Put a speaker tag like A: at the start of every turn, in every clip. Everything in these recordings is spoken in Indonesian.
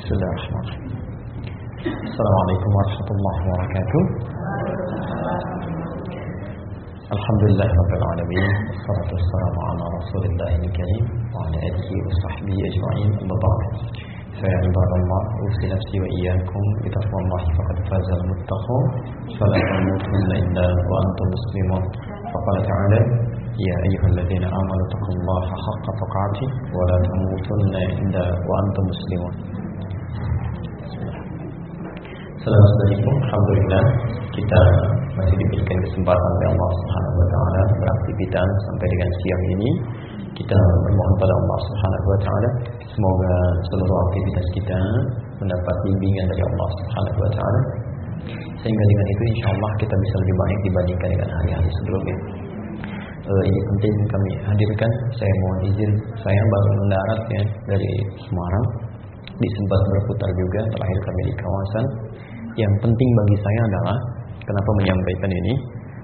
A: بسم الله الرحمن الرحيم السلام عليكم ورحمة الله وبركاته الحمد لله رب العالمين والصلاة والسلام على رسول الله الكريم وعلى آله وصحبه أجمعين أما بعد فيا عباد الله أوصي نفسي وإياكم بتقوى الله فقد فاز المتقون فلا تموتن إلا وأنتم مسلمون فقال تعالى يا أيها الذين آمنوا اتقوا الله حق تقاته ولا تموتن إلا وأنتم مسلمون Saudara-saudariku, Alhamdulillah kita masih diberikan kesempatan oleh Allah Subhanahu wa taala beraktivitas sampai dengan siang ini. Kita bermohon pada Allah Subhanahu wa taala semoga seluruh aktivitas kita mendapat bimbingan dari Allah Subhanahu wa taala sehingga dengan itu insya Allah kita bisa lebih baik dibandingkan dengan hari-hari sebelumnya. Uh, ini penting kami hadirkan. Saya mohon izin, saya baru mendarat ya dari Semarang, disempat berputar juga terakhir kami di kawasan yang penting bagi saya adalah kenapa menyampaikan ini.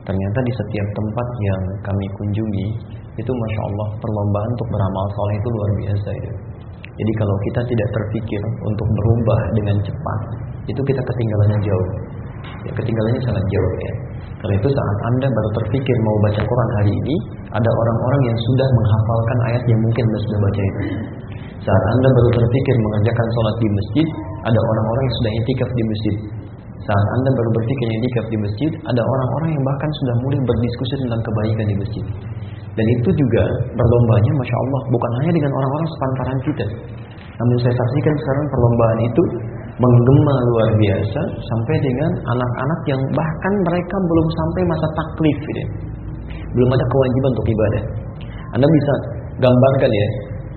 A: Ternyata di setiap tempat yang kami kunjungi itu masya Allah perlombaan untuk beramal soleh itu luar biasa itu jadi kalau kita tidak terpikir untuk berubah dengan cepat itu kita ketinggalannya jauh. Ya, ketinggalannya sangat jauh ya. Karena itu saat anda baru terpikir mau baca Quran hari ini ada orang-orang yang sudah menghafalkan ayat yang mungkin anda sudah baca itu. Saat anda baru terpikir mengerjakan sholat di masjid ada orang-orang yang sudah itikaf di masjid. Saat Anda baru berpikir itikaf di masjid, ada orang-orang yang bahkan sudah mulai berdiskusi tentang kebaikan di masjid. Dan itu juga berlombanya, masya Allah, bukan hanya dengan orang-orang sepantaran kita. Namun saya saksikan sekarang perlombaan itu menggema luar biasa sampai dengan anak-anak yang bahkan mereka belum sampai masa taklif, belum ada kewajiban untuk ibadah. Anda bisa gambarkan ya,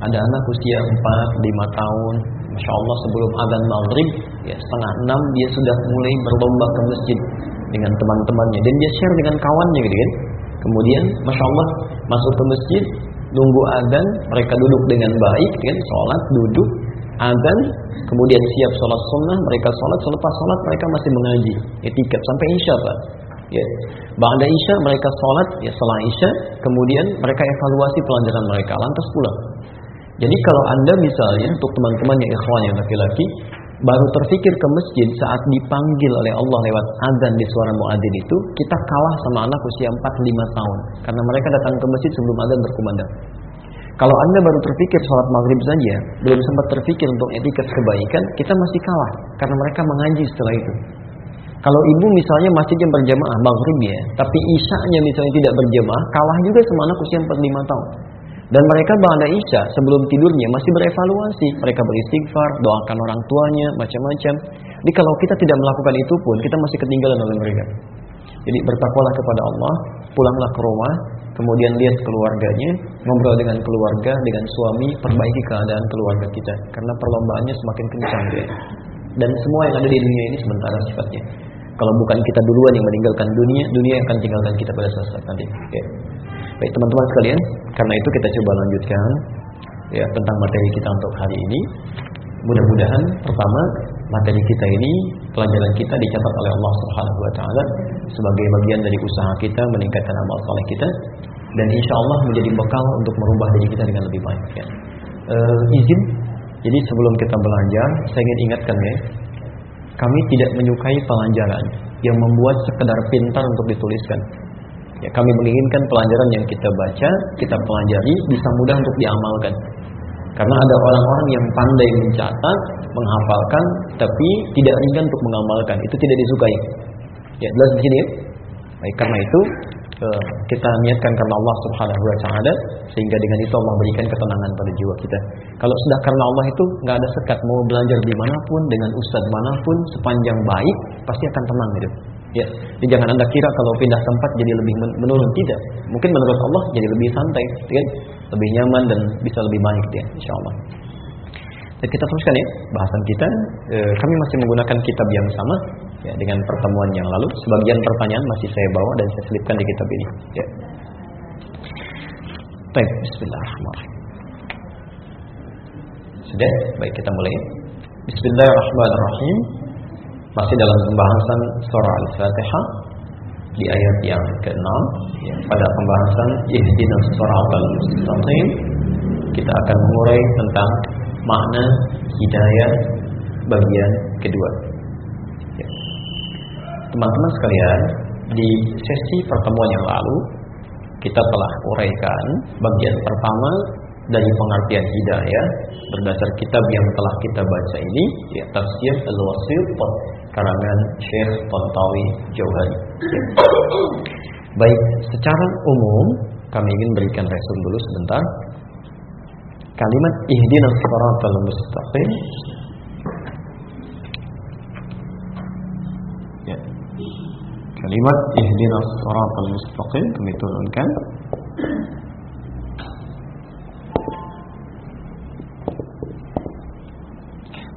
A: ada anak usia 4, 5 tahun, Masya Allah sebelum adzan maghrib ya setengah enam dia sudah mulai berlomba ke masjid dengan teman-temannya. Dan dia share dengan kawannya gitu kan. Kemudian Masya Allah masuk ke masjid nunggu adzan mereka duduk dengan baik kan sholat duduk adzan kemudian siap sholat sunnah mereka sholat selepas sholat mereka masih mengaji etiket sampai isya pak. Ya Ba'da isya mereka sholat ya setelah isya kemudian mereka evaluasi pelajaran mereka lantas pulang jadi kalau Anda misalnya untuk teman-teman yang ikhwan yang laki-laki baru terfikir ke masjid saat dipanggil oleh Allah lewat azan di suara muadzin itu, kita kalah sama anak usia 4-5 tahun karena mereka datang ke masjid sebelum azan berkumandang. Kalau Anda baru terfikir sholat maghrib saja, belum sempat terfikir untuk etiket kebaikan, kita masih kalah karena mereka mengaji setelah itu. Kalau ibu misalnya masjidnya berjamaah maghrib ya, tapi isya-nya misalnya tidak berjamaah, kalah juga sama anak usia 4-5 tahun. Dan mereka ba'da isya sebelum tidurnya masih berevaluasi. Mereka beristighfar, doakan orang tuanya, macam-macam. Jadi kalau kita tidak melakukan itu pun, kita masih ketinggalan oleh mereka. Jadi bertakwalah kepada Allah, pulanglah ke rumah, kemudian lihat keluarganya, ngobrol dengan keluarga, dengan suami, perbaiki keadaan keluarga kita. Karena perlombaannya semakin kencang. Dan semua yang ada di dunia ini sementara sifatnya. Kalau bukan kita duluan yang meninggalkan dunia, dunia akan tinggalkan kita pada saat nanti. Ya. Baik teman-teman sekalian, karena itu kita coba lanjutkan ya tentang materi kita untuk hari ini. Mudah-mudahan pertama materi kita ini pelajaran kita dicatat oleh Allah Subhanahu wa taala sebagai bagian dari usaha kita meningkatkan amal saleh kita dan insya Allah menjadi bekal untuk merubah diri kita dengan lebih baik ya. E, izin jadi sebelum kita belajar saya ingin ingatkan ya kami tidak menyukai pelajaran yang membuat sekedar pintar untuk dituliskan Ya, kami menginginkan pelajaran yang kita baca, kita pelajari bisa mudah untuk diamalkan. Karena ada orang-orang yang pandai mencatat, menghafalkan, tapi tidak ringan untuk mengamalkan. Itu tidak disukai. Ya, jelas di sini. Ya? Baik, karena itu kita niatkan karena Allah Subhanahu wa taala sehingga dengan itu Allah berikan ketenangan pada jiwa kita. Kalau sudah karena Allah itu nggak ada sekat mau belajar di mana pun dengan ustadz mana pun sepanjang baik pasti akan tenang hidup. Ya, jadi jangan anda kira kalau pindah tempat jadi lebih menurun tidak. Mungkin menurut Allah jadi lebih santai, ya, lebih nyaman dan bisa lebih baik ya, insya Allah. Kita teruskan ya bahasan kita. E, kami masih menggunakan kitab yang sama ya dengan pertemuan yang lalu. Sebagian pertanyaan masih saya bawa dan saya selipkan di kitab ini. Ya. Baik, Bismillahirrahmanirrahim. Sudah, baik kita mulai. Bismillahirrahmanirrahim. Masih dalam pembahasan surah Al-Fatihah di ayat yang ke-6 ya, pada pembahasan ihdinas siratal mustaqim kita akan mengurai tentang makna hidayah bagian kedua. Ya. Teman-teman sekalian, di sesi pertemuan yang lalu kita telah uraikan bagian pertama dari pengertian hidayah berdasar kitab yang telah kita baca ini ya tafsir al-wasil karangan Syekh Tontawi Jauhari. Baik, secara umum kami ingin berikan resume dulu sebentar. Kalimat ihdinas siratal mustaqim Kalimat ihdinas siratal mustaqim kami turunkan.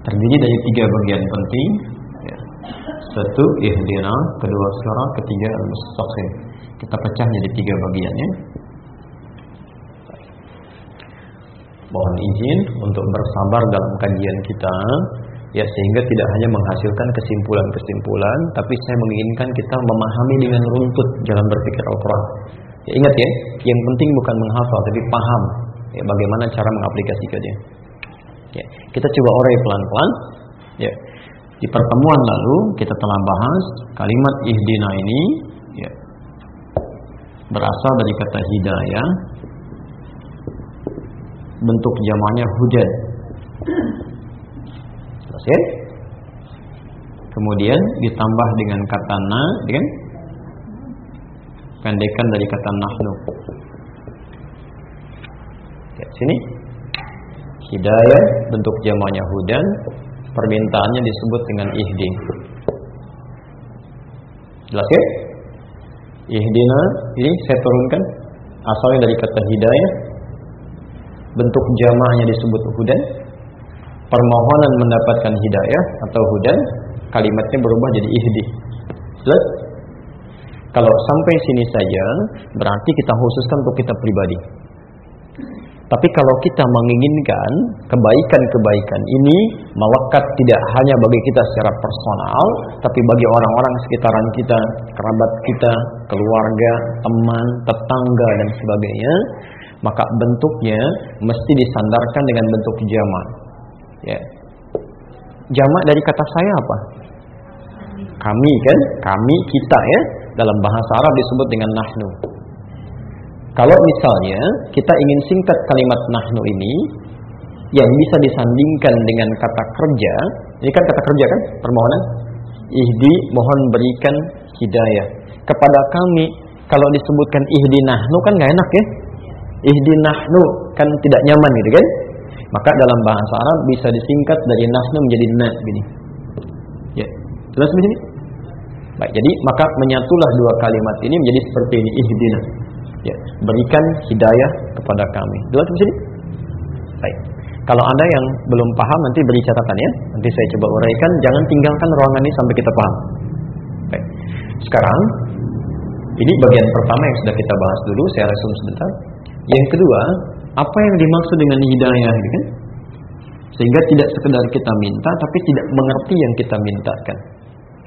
A: Terdiri dari tiga bagian penting. Ya. satu ihdina kedua surat ketiga al-mustaqim. Kita pecah jadi tiga bagiannya mohon izin untuk bersabar dalam kajian kita ya sehingga tidak hanya menghasilkan kesimpulan-kesimpulan tapi saya menginginkan kita memahami dengan runtut jalan berpikir Al-Qur'an ya ingat ya yang penting bukan menghafal tapi paham ya bagaimana cara mengaplikasikannya Ya, kita coba orai pelan-pelan. Ya. Di pertemuan lalu kita telah bahas kalimat ihdina ini ya, berasal dari kata hidayah bentuk jamaknya hujan. Ya? Kemudian ditambah dengan kata na, dengan pendekan dari kata nahnu. Ya, sini Hidayah bentuk jamaknya hudan, permintaannya disebut dengan ihdi. Jelas ya? Ihdina ini saya turunkan asalnya dari kata hidayah. Bentuk jamaknya disebut hudan. Permohonan mendapatkan hidayah atau hudan, kalimatnya berubah jadi ihdi. Jelas? Kalau sampai sini saja, berarti kita khususkan untuk kita pribadi. Tapi kalau kita menginginkan kebaikan-kebaikan ini melekat tidak hanya bagi kita secara personal, tapi bagi orang-orang sekitaran kita, kerabat kita, keluarga, teman, tetangga dan sebagainya, maka bentuknya mesti disandarkan dengan bentuk jamak. Ya. Jamak dari kata saya apa? Kami kan? Kami kita ya. Dalam bahasa Arab disebut dengan nahnu. Kalau misalnya kita ingin singkat kalimat nahnu ini yang bisa disandingkan dengan kata kerja, ini kan kata kerja kan permohonan. Ihdi mohon berikan hidayah kepada kami. Kalau disebutkan ihdi nahnu kan nggak enak ya. Ihdi nahnu kan tidak nyaman gitu kan. Maka dalam bahasa Arab bisa disingkat dari nahnu menjadi na gini. Ya, jelas begini? Baik, jadi maka menyatulah dua kalimat ini menjadi seperti ini ihdina Ya, berikan hidayah kepada kami. Jelas di sini? Baik. Kalau Anda yang belum paham nanti beri catatan ya. Nanti saya coba uraikan, jangan tinggalkan ruangan ini sampai kita paham. Baik. Sekarang ini bagian pertama yang sudah kita bahas dulu, saya resume sebentar. Yang kedua, apa yang dimaksud dengan hidayah ini kan? Sehingga tidak sekedar kita minta tapi tidak mengerti yang kita mintakan.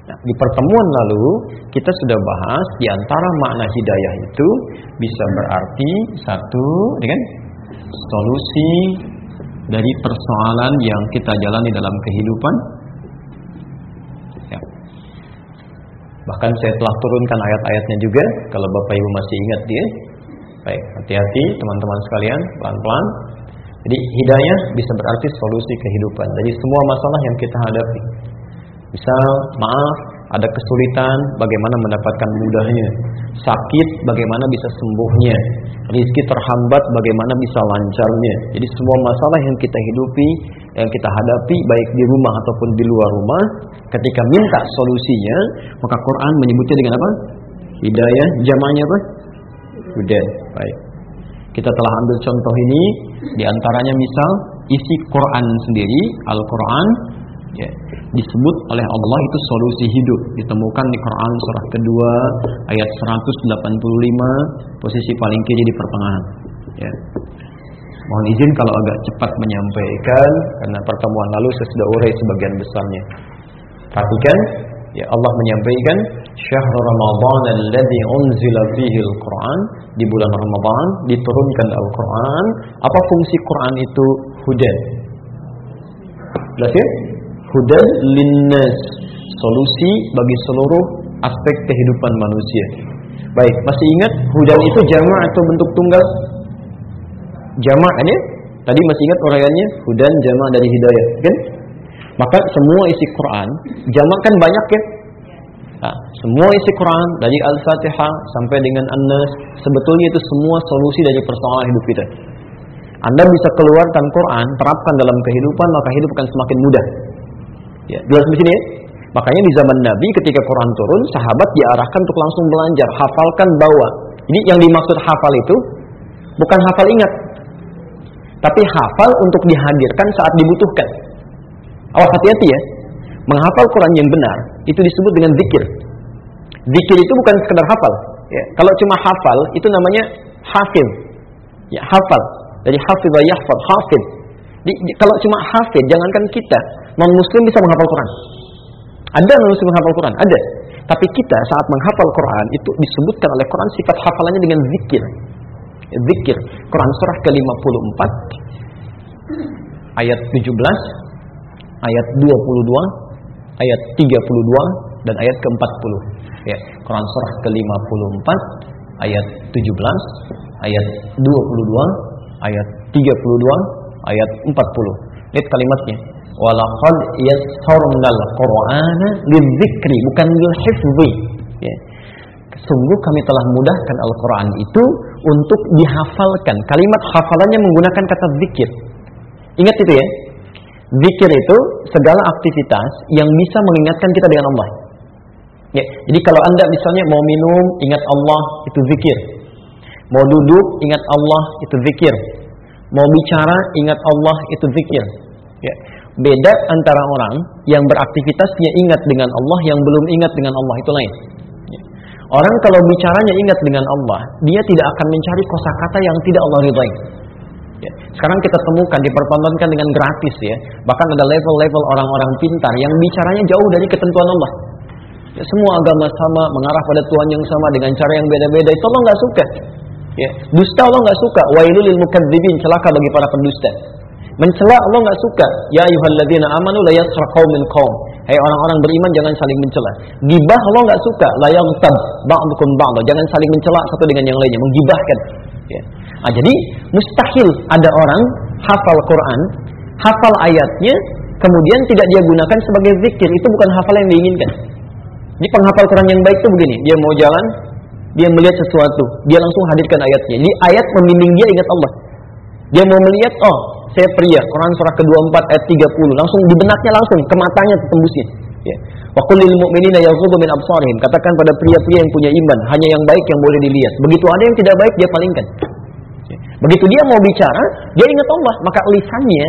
A: Nah, di pertemuan lalu kita sudah bahas di antara makna hidayah itu bisa berarti satu dengan solusi dari persoalan yang kita jalani dalam kehidupan. Ya. Bahkan saya telah turunkan ayat-ayatnya juga kalau Bapak Ibu masih ingat dia. Baik, hati-hati teman-teman sekalian, pelan-pelan. Jadi hidayah bisa berarti solusi kehidupan dari semua masalah yang kita hadapi. Misal, maaf, ada kesulitan, bagaimana mendapatkan mudahnya. Sakit, bagaimana bisa sembuhnya. Rizki terhambat, bagaimana bisa lancarnya. Jadi semua masalah yang kita hidupi, yang kita hadapi, baik di rumah ataupun di luar rumah, ketika minta solusinya, maka Quran menyebutnya dengan apa? Hidayah, jamannya apa? Hudan. Baik. Kita telah ambil contoh ini, di antaranya misal isi Quran sendiri, Al-Quran, ya, disebut oleh Allah itu solusi hidup ditemukan di Quran surah kedua ayat 185 posisi paling kiri di pertengahan ya. Mohon izin kalau agak cepat menyampaikan karena pertemuan lalu saya sudah urai sebagian besarnya. Perhatikan ya Allah menyampaikan syahrul Ramadan alladzi unzila fihi al-Qur'an di bulan Ramadan diturunkan Al-Qur'an. Apa fungsi Quran itu? Hudan. Jelas ya? Hudan linnas, solusi bagi seluruh aspek kehidupan manusia. Baik, masih ingat hudan itu jamak atau bentuk tunggal? Jamak kan ya? Tadi masih ingat uraiannya hudan jamak dari hidayah, kan? Maka semua isi Quran jamak kan banyak ya? Nah, semua isi Quran dari Al-Fatihah sampai dengan An-Nas sebetulnya itu semua solusi dari persoalan hidup kita. Anda bisa keluarkan Quran, terapkan dalam kehidupan, maka hidup akan semakin mudah. Ya, jelas di sini ya? Makanya di zaman Nabi ketika Quran turun, sahabat diarahkan untuk langsung belajar, hafalkan bawa. Ini yang dimaksud hafal itu bukan hafal ingat, tapi hafal untuk dihadirkan saat dibutuhkan. Awas hati-hati ya. Menghafal Quran yang benar itu disebut dengan zikir. Zikir itu bukan sekedar hafal. Ya. Kalau cuma hafal itu namanya hafil. Ya, hafal. Dari hafidha yahfad, hafid. Di, di, kalau cuma hafid, jangankan kita, non muslim bisa menghafal Quran. Ada non muslim menghafal Quran, ada. Tapi kita saat menghafal Quran itu disebutkan oleh Quran sifat hafalannya dengan zikir. Zikir. Quran surah ke-54 ayat 17, ayat 22, ayat 32 dan ayat ke-40. Ya, Quran surah ke-54 ayat 17, ayat 22, ayat 32, ayat 40. Lihat kalimatnya. Walaqad yassarnal Qur'ana lidzikri bukan lilhifzi. Ya. Sungguh kami telah mudahkan Al-Quran itu untuk dihafalkan. Kalimat hafalannya menggunakan kata zikir. Ingat itu ya. Zikir itu segala aktivitas yang bisa mengingatkan kita dengan Allah. Ya, jadi kalau anda misalnya mau minum, ingat Allah, itu zikir. Mau duduk, ingat Allah, itu zikir. Mau bicara, ingat Allah, itu zikir. Ya. Beda antara orang yang beraktivitas dia ingat dengan Allah, yang belum ingat dengan Allah, itu lain. Ya. Orang kalau bicaranya ingat dengan Allah, dia tidak akan mencari kosakata yang tidak Allah ridhai. Ya. Sekarang kita temukan dipertontonkan dengan gratis ya. Bahkan ada level-level orang-orang pintar yang bicaranya jauh dari ketentuan Allah. Ya, semua agama sama, mengarah pada Tuhan yang sama dengan cara yang beda-beda. Itu Allah nggak suka. Ya, dusta Allah nggak suka. Wailul lil mukadzibin, celaka bagi para pendusta. Mencela Allah nggak suka. Ya ayyuhalladzina amanu la yasra qaumin qaum. Hai orang-orang beriman jangan saling mencela. Gibah Allah nggak suka. La yaghtab ba'dukum ba'd. Jangan saling mencela satu dengan yang lainnya, menggibahkan. Ya. Nah, jadi mustahil ada orang hafal Quran, hafal ayatnya, kemudian tidak dia gunakan sebagai zikir. Itu bukan hafal yang diinginkan. Jadi penghafal Quran yang baik itu begini, dia mau jalan, dia melihat sesuatu, dia langsung hadirkan ayatnya. Jadi ayat membimbing dia ingat Allah. Dia mau melihat, oh saya pria, Quran surah ke-24 ayat 30, langsung di benaknya langsung, ke matanya tembusnya. Ya. Wa qulil mu'minina min. Katakan pada pria-pria yang punya iman, hanya yang baik yang boleh dilihat. Begitu ada yang tidak baik dia palingkan. Begitu dia mau bicara, dia ingat Allah, maka lisannya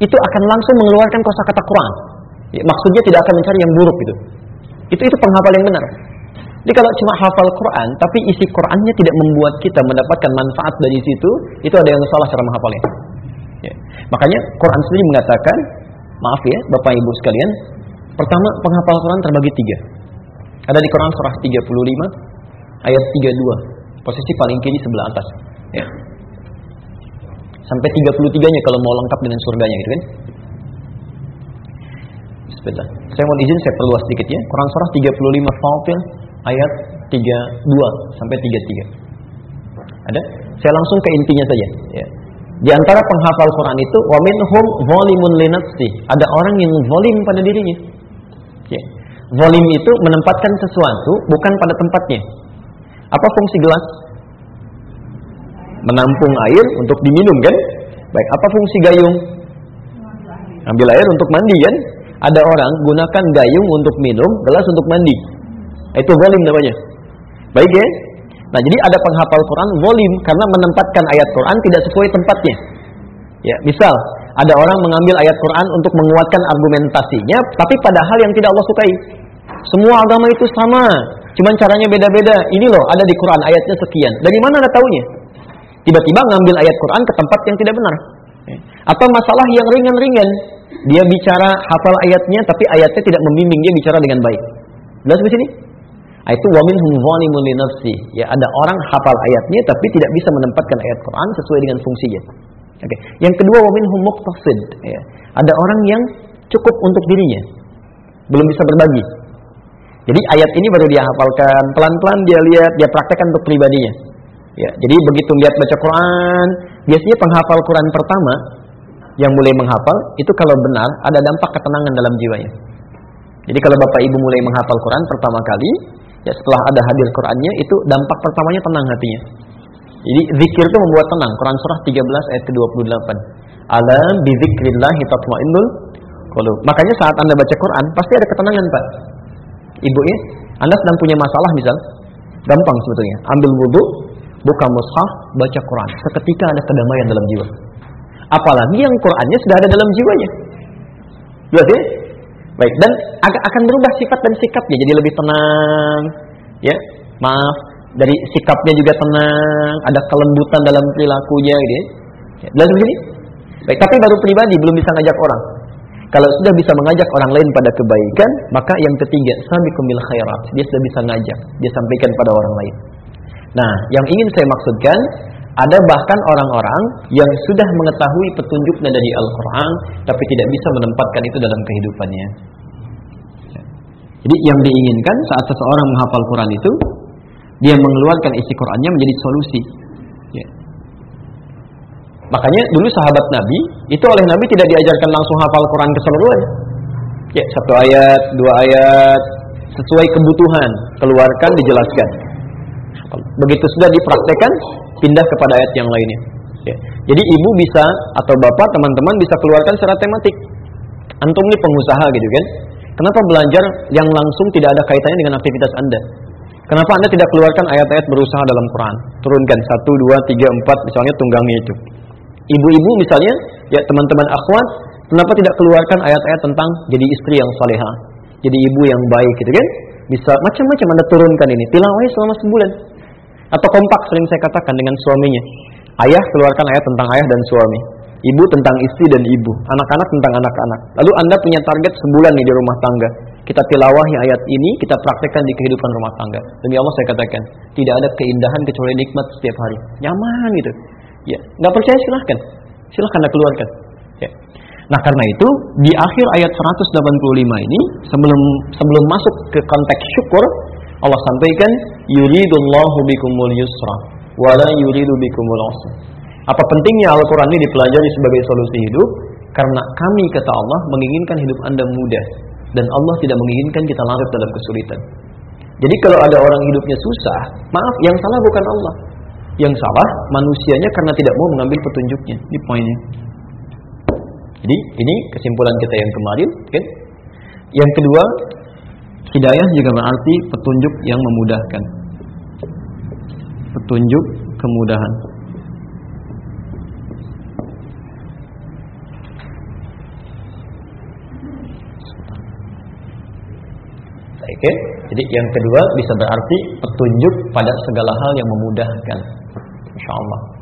A: itu akan langsung mengeluarkan kosakata Quran. Ya, maksudnya tidak akan mencari yang buruk gitu. Itu itu penghafal yang benar. Jadi kalau cuma hafal Quran, tapi isi Qurannya tidak membuat kita mendapatkan manfaat dari situ, itu ada yang salah cara menghafalnya. Ya. Makanya Quran sendiri mengatakan, maaf ya Bapak Ibu sekalian, pertama penghafal Quran terbagi tiga. Ada di Quran surah 35 ayat 32, posisi paling kiri sebelah atas. Ya. Sampai 33-nya kalau mau lengkap dengan surganya gitu kan. Bismillah. Saya mau izin saya perluas sedikit ya. Quran surah 35 Fatir ayat 32 sampai 33. Ada? Saya langsung ke intinya saja, ya. Di antara penghafal Quran itu wa minhum zalimun li Ada orang yang zalim pada dirinya. Ya. Zalim itu menempatkan sesuatu bukan pada tempatnya. Apa fungsi gelas? Menampung air untuk diminum kan? Baik, apa fungsi gayung? Ambil air untuk mandi kan? Ada orang gunakan gayung untuk minum, gelas untuk mandi. Itu zalim namanya. Baik ya? Nah, jadi ada penghafal Quran zalim karena menempatkan ayat Quran tidak sesuai tempatnya. Ya, misal ada orang mengambil ayat Quran untuk menguatkan argumentasinya, tapi pada hal yang tidak Allah sukai. Semua agama itu sama, cuman caranya beda-beda. Ini loh ada di Quran ayatnya sekian. Dari mana anda taunya? Tiba-tiba ngambil ayat Quran ke tempat yang tidak benar. Ya. Atau masalah yang ringan-ringan, dia bicara hafal ayatnya tapi ayatnya tidak membimbing dia bicara dengan baik. Jelas di sini? Ah, itu wamin li nafsi. Ya ada orang hafal ayatnya tapi tidak bisa menempatkan ayat Quran sesuai dengan fungsinya. Oke. Yang kedua wamin hum. Ya. Ada orang yang cukup untuk dirinya. Belum bisa berbagi. Jadi ayat ini baru dia hafalkan, pelan-pelan dia lihat, dia praktekkan untuk pribadinya. Ya, jadi begitu lihat baca Quran, biasanya penghafal Quran pertama yang mulai menghafal itu kalau benar ada dampak ketenangan dalam jiwanya. Jadi kalau Bapak Ibu mulai menghafal Quran pertama kali, ya setelah ada hadir Qurannya itu dampak pertamanya tenang hatinya. Jadi zikir itu membuat tenang. Quran surah 13 ayat ke-28. Alam bizikrillah tatmainnul qulub. Makanya saat Anda baca Quran pasti ada ketenangan, Pak. Ibu ya, Anda sedang punya masalah misal, gampang sebetulnya. Ambil wudhu, buka mushaf, baca Quran. Seketika ada kedamaian dalam jiwa. Apalagi yang Qurannya sudah ada dalam jiwanya. Jelas ya? Baik, dan akan berubah sifat dan sikapnya jadi lebih tenang. Ya, maaf, dari sikapnya juga tenang, ada kelembutan dalam perilakunya gitu ya. Jelas begini? Baik, tapi baru pribadi belum bisa ngajak orang. Kalau sudah bisa mengajak orang lain pada kebaikan, maka yang ketiga, sabiqumil khairat. Dia sudah bisa ngajak, dia sampaikan pada orang lain. Nah, yang ingin saya maksudkan, ada bahkan orang-orang yang sudah mengetahui petunjuknya dari Al-Quran, tapi tidak bisa menempatkan itu dalam kehidupannya. Jadi yang diinginkan saat seseorang menghafal Quran itu, dia mengeluarkan isi Qurannya menjadi solusi. Ya. Makanya dulu sahabat Nabi itu oleh Nabi tidak diajarkan langsung hafal Quran keseluruhan. Ya, satu ayat, dua ayat, sesuai kebutuhan, keluarkan, dijelaskan. Begitu sudah dipraktekkan, pindah kepada ayat yang lainnya. Ya. Jadi ibu bisa atau bapak, teman-teman bisa keluarkan secara tematik. Antum ini pengusaha gitu kan? Kenapa belajar yang langsung tidak ada kaitannya dengan aktivitas Anda? Kenapa Anda tidak keluarkan ayat-ayat berusaha dalam Quran? Turunkan satu, dua, tiga, empat, misalnya tunggangnya itu. Ibu-ibu misalnya, ya teman-teman akhwat, kenapa tidak keluarkan ayat-ayat tentang jadi istri yang salehah, jadi ibu yang baik gitu kan? Bisa macam-macam Anda turunkan ini. Tilawahnya selama sebulan. Atau kompak sering saya katakan dengan suaminya. Ayah keluarkan ayat tentang ayah dan suami. Ibu tentang istri dan ibu. Anak-anak tentang anak-anak. Lalu Anda punya target sebulan nih di rumah tangga. Kita tilawahi ayat ini, kita praktekkan di kehidupan rumah tangga. Demi Allah saya katakan, tidak ada keindahan kecuali nikmat setiap hari. Nyaman gitu. Ya, nggak percaya silahkan. Silahkan Anda keluarkan. Ya. Nah karena itu di akhir ayat 185 ini sebelum sebelum masuk ke konteks syukur Allah sampaikan yuridullahu bikumul yusra wala yuridu bikumul usra. Apa pentingnya Al-Qur'an ini dipelajari sebagai solusi hidup? Karena kami kata Allah menginginkan hidup Anda mudah dan Allah tidak menginginkan kita larut dalam kesulitan. Jadi kalau ada orang hidupnya susah, maaf yang salah bukan Allah. Yang salah manusianya karena tidak mau mengambil petunjuknya. Ini poinnya. Jadi ini kesimpulan kita yang kemarin, kan? Yang kedua, hidayah juga berarti petunjuk yang memudahkan. Petunjuk kemudahan. Oke, okay? jadi yang kedua bisa berarti petunjuk pada segala hal yang memudahkan. Insya Allah.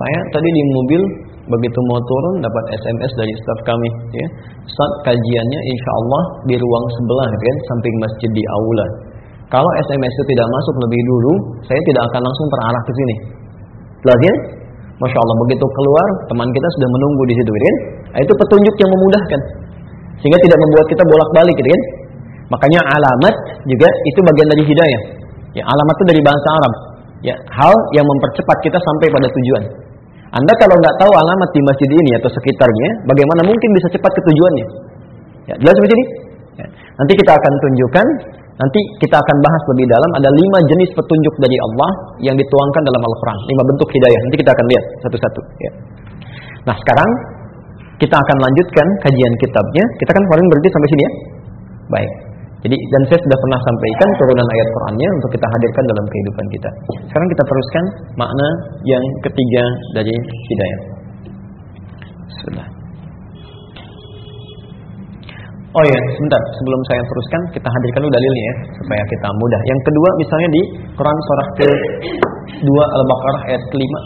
A: Saya tadi di mobil begitu mau turun dapat SMS dari staf kami ya. Saat kajiannya insya Allah di ruang sebelah kan samping masjid di aula. Kalau SMS itu tidak masuk lebih dulu, saya tidak akan langsung terarah ke sini. Jelas ya? Masya Allah begitu keluar teman kita sudah menunggu di situ kan? Nah, itu petunjuk yang memudahkan sehingga tidak membuat kita bolak-balik gitu kan? Makanya alamat juga itu bagian dari hidayah. Ya, alamat itu dari bahasa Arab. Ya, hal yang mempercepat kita sampai pada tujuan. Anda kalau nggak tahu alamat di masjid ini atau sekitarnya, bagaimana mungkin bisa cepat ke tujuannya? Ya, jelas seperti ini? Ya. Nanti kita akan tunjukkan, nanti kita akan bahas lebih dalam. Ada lima jenis petunjuk dari Allah yang dituangkan dalam Al-Quran. Lima bentuk hidayah. Nanti kita akan lihat satu-satu. Ya. Nah sekarang kita akan lanjutkan kajian kitabnya. Kita kan kemarin berhenti sampai sini ya. Baik. Jadi dan saya sudah pernah sampaikan turunan ayat Qurannya untuk kita hadirkan dalam kehidupan kita. Sekarang kita teruskan makna yang ketiga dari hidayah. Sudah. Oh ya, sebentar. Sebelum saya teruskan, kita hadirkan dulu dalilnya ya, supaya kita mudah. Yang kedua, misalnya di Quran surah ke 2 Al-Baqarah ayat kelima.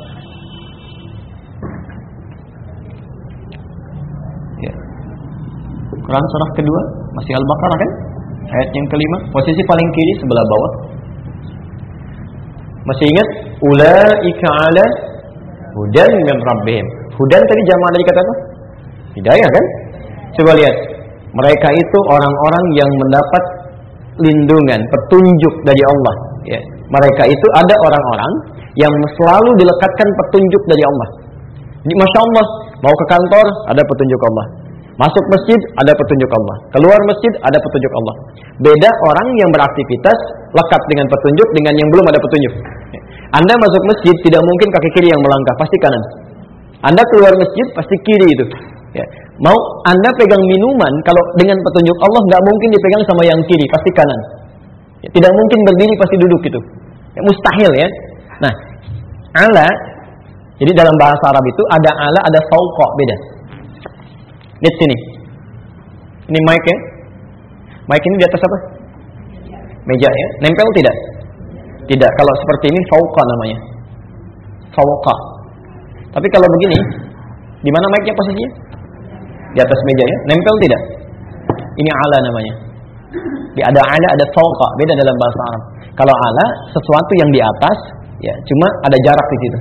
A: Ya. Quran surah kedua, masih Al-Baqarah kan? Ayat yang kelima, posisi paling kiri sebelah bawah. Masih ingat? Ulaika ala hudan min rabbihim. Hudan tadi jamaah dari kata apa? Hidayah kan? Coba lihat. Mereka itu orang-orang yang mendapat lindungan, petunjuk dari Allah. Ya. Mereka itu ada orang-orang yang selalu dilekatkan petunjuk dari Allah. Jadi Masya Allah, mau ke kantor, ada petunjuk Allah. Masuk masjid, ada petunjuk Allah. Keluar masjid, ada petunjuk Allah. Beda orang yang beraktivitas, lekat dengan petunjuk, dengan yang belum ada petunjuk. Anda masuk masjid, tidak mungkin kaki kiri yang melangkah, pasti kanan. Anda keluar masjid, pasti kiri itu. Ya. Mau Anda pegang minuman, kalau dengan petunjuk Allah, nggak mungkin dipegang sama yang kiri, pasti kanan. Ya, tidak mungkin berdiri, pasti duduk gitu. Ya, mustahil ya. Nah, ala jadi dalam bahasa Arab itu ada ala, ada fauqa, beda. Lihat sini. Ini mic ya. Mic ini di atas apa? Meja ya. Nempel tidak? Tidak. Kalau seperti ini fauqa namanya. Fauqa. Tapi kalau begini, di mana mic-nya posisinya? Di atas meja ya. Nempel tidak? Ini ala namanya. Di ada ala, ada fauqa. Beda dalam bahasa Arab. Kalau ala, sesuatu yang di atas, ya, cuma ada jarak di situ.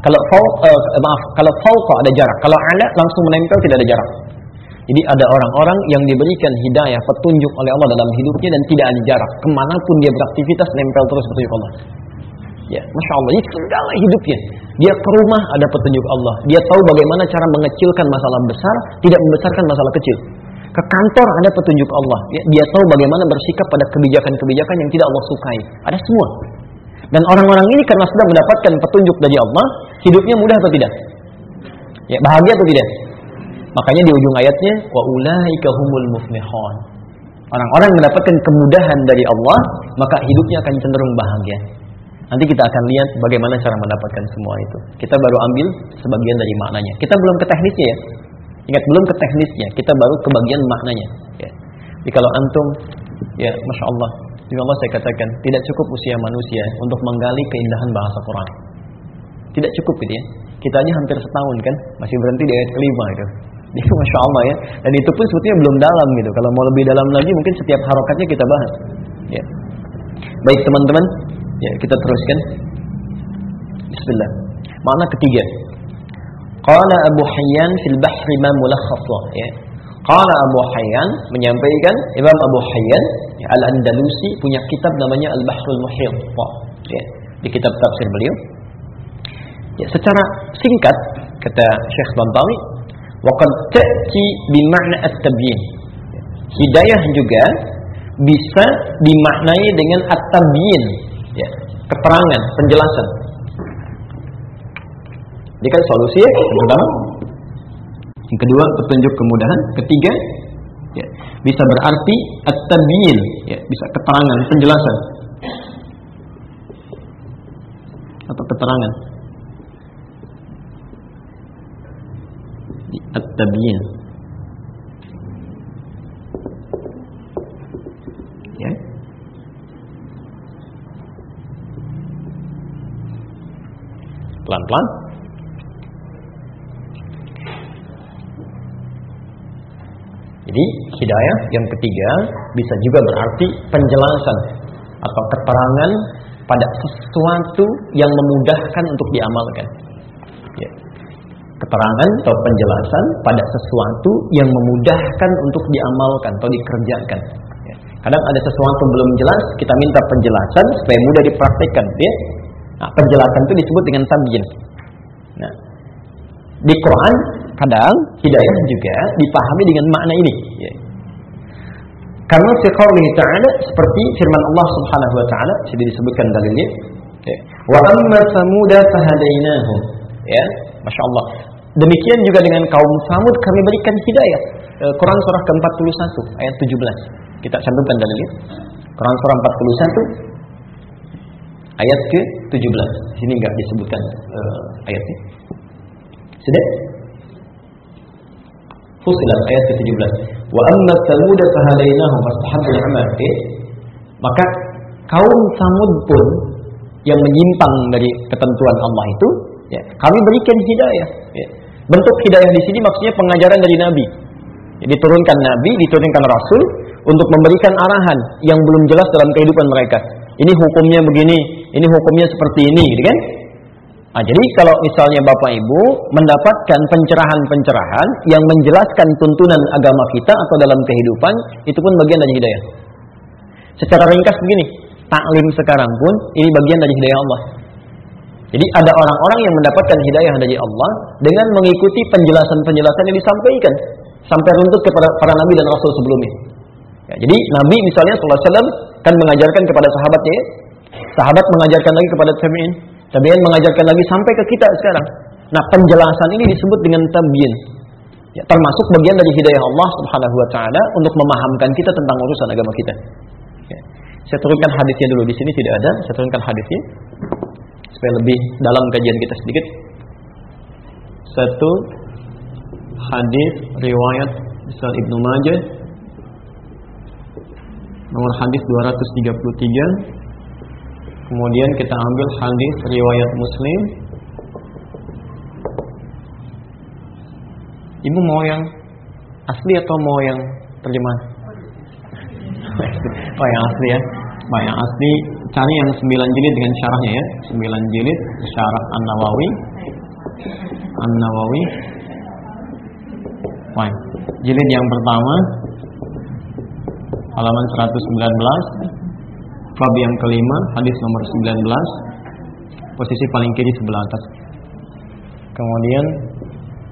A: Kalau fauq, uh, maaf, kalau fauqa ada jarak. Kalau ala langsung menempel tidak ada jarak. Jadi ada orang-orang yang diberikan hidayah, petunjuk oleh Allah dalam hidupnya dan tidak ada jarak. Ke mana pun dia beraktivitas, nempel terus petunjuk Allah. Ya, masya Allah. Ini segala hidupnya. Dia ke rumah ada petunjuk Allah. Dia tahu bagaimana cara mengecilkan masalah besar, tidak membesarkan masalah kecil. Ke kantor ada petunjuk Allah. Dia, dia tahu bagaimana bersikap pada kebijakan-kebijakan yang tidak Allah sukai. Ada semua. Dan orang-orang ini karena sudah mendapatkan petunjuk dari Allah, hidupnya mudah atau tidak? Ya, bahagia atau tidak? Makanya di ujung ayatnya wa ulaika humul muflihun. Orang-orang mendapatkan kemudahan dari Allah, maka hidupnya akan cenderung bahagia. Nanti kita akan lihat bagaimana cara mendapatkan semua itu. Kita baru ambil sebagian dari maknanya. Kita belum ke teknisnya ya. Ingat belum ke teknisnya, kita baru ke bagian maknanya. Ya. Jadi kalau antum, ya masya Allah, Demi Allah saya katakan, tidak cukup usia manusia untuk menggali keindahan bahasa Quran. Tidak cukup gitu ya. Kita aja hampir setahun kan, masih berhenti di ayat kelima itu. Jadi masya Allah ya. Dan itu pun sebetulnya belum dalam gitu. Kalau mau lebih dalam lagi, mungkin setiap harokatnya kita bahas. Ya. Baik teman-teman, ya kita teruskan. Bismillah. Makna ketiga. Qala Abu Hayyan fil bahri ma mulakhasa ya. Qala Abu Hayyan menyampaikan Imam Abu Hayyan ya, Al-Andalusi punya kitab namanya Al-Bahrul Muhit. Ya, di kitab tafsir beliau. Ya, secara singkat kata Syekh Bantawi, wa qad ta'ti bi makna at-tabyin. Hidayah juga bisa dimaknai dengan at-tabyin, ya, keterangan, penjelasan. Ini kan solusi ya, pertama. Yang kedua, petunjuk kemudahan. Ketiga, ya, bisa berarti at-tabyin, ya, bisa keterangan, penjelasan. Atau keterangan. At-tabyin. Ya. Pelan-pelan. Jadi hidayah yang ketiga bisa juga berarti penjelasan atau keterangan pada sesuatu yang memudahkan untuk diamalkan. Keterangan atau penjelasan pada sesuatu yang memudahkan untuk diamalkan atau dikerjakan. Ya. Kadang ada sesuatu belum jelas, kita minta penjelasan supaya mudah dipraktikkan. Ya. Nah, penjelasan itu disebut dengan tabyin. Nah, di Quran kadang hidayah juga dipahami dengan makna ini. Ya. Karena sekali ta'ala seperti firman Allah Subhanahu wa taala sudah disebutkan dalilnya. Ya. Wa amma samuda fahadainahum. Ya, Masya Allah. Demikian juga dengan kaum Samud kami berikan hidayah. E, Quran surah ke-41 ayat 17. Kita cantumkan dalilnya. Quran surah 41 ayat ke-17. Sini enggak disebutkan uh, ayatnya. Sudah? Fusilat ayat ke-17. Wa amma Tsamud fahadainahum fastahabbul 'ama. Maka kaum Samud pun yang menyimpang dari ketentuan Allah itu, ya, kami berikan hidayah. Ya. Bentuk hidayah di sini maksudnya pengajaran dari Nabi. Diturunkan Nabi, diturunkan Rasul untuk memberikan arahan yang belum jelas dalam kehidupan mereka. Ini hukumnya begini, ini hukumnya seperti ini, gitu kan? Nah, jadi kalau misalnya Bapak Ibu mendapatkan pencerahan-pencerahan yang menjelaskan tuntunan agama kita atau dalam kehidupan, itu pun bagian dari hidayah. Secara ringkas begini, taklim sekarang pun ini bagian dari hidayah Allah. Jadi ada orang-orang yang mendapatkan hidayah dari Allah dengan mengikuti penjelasan-penjelasan yang disampaikan sampai runtut kepada para nabi dan rasul sebelumnya. Ya, jadi Nabi misalnya SAW kan mengajarkan kepada sahabatnya, sahabat mengajarkan lagi kepada tabiin, tabiin mengajarkan lagi sampai ke kita sekarang. Nah penjelasan ini disebut dengan tabiin. Ya, termasuk bagian dari hidayah Allah Subhanahu Wa Taala untuk memahamkan kita tentang urusan agama kita. Ya. Saya turunkan hadisnya dulu di sini tidak ada. Saya turunkan hadisnya supaya lebih dalam kajian kita sedikit. Satu hadis riwayat Misal Ibnu Majah nomor hadis 233. Kemudian kita ambil hadis riwayat Muslim. Ibu mau yang asli atau mau yang terjemahan? oh yang asli ya. Bah, yang asli cari yang 9 jilid dengan syarahnya ya. 9 jilid syarah An-Nawawi. An-Nawawi. Baik. Jilid yang pertama halaman 119 bab yang kelima hadis nomor 19 posisi paling kiri sebelah atas. Kemudian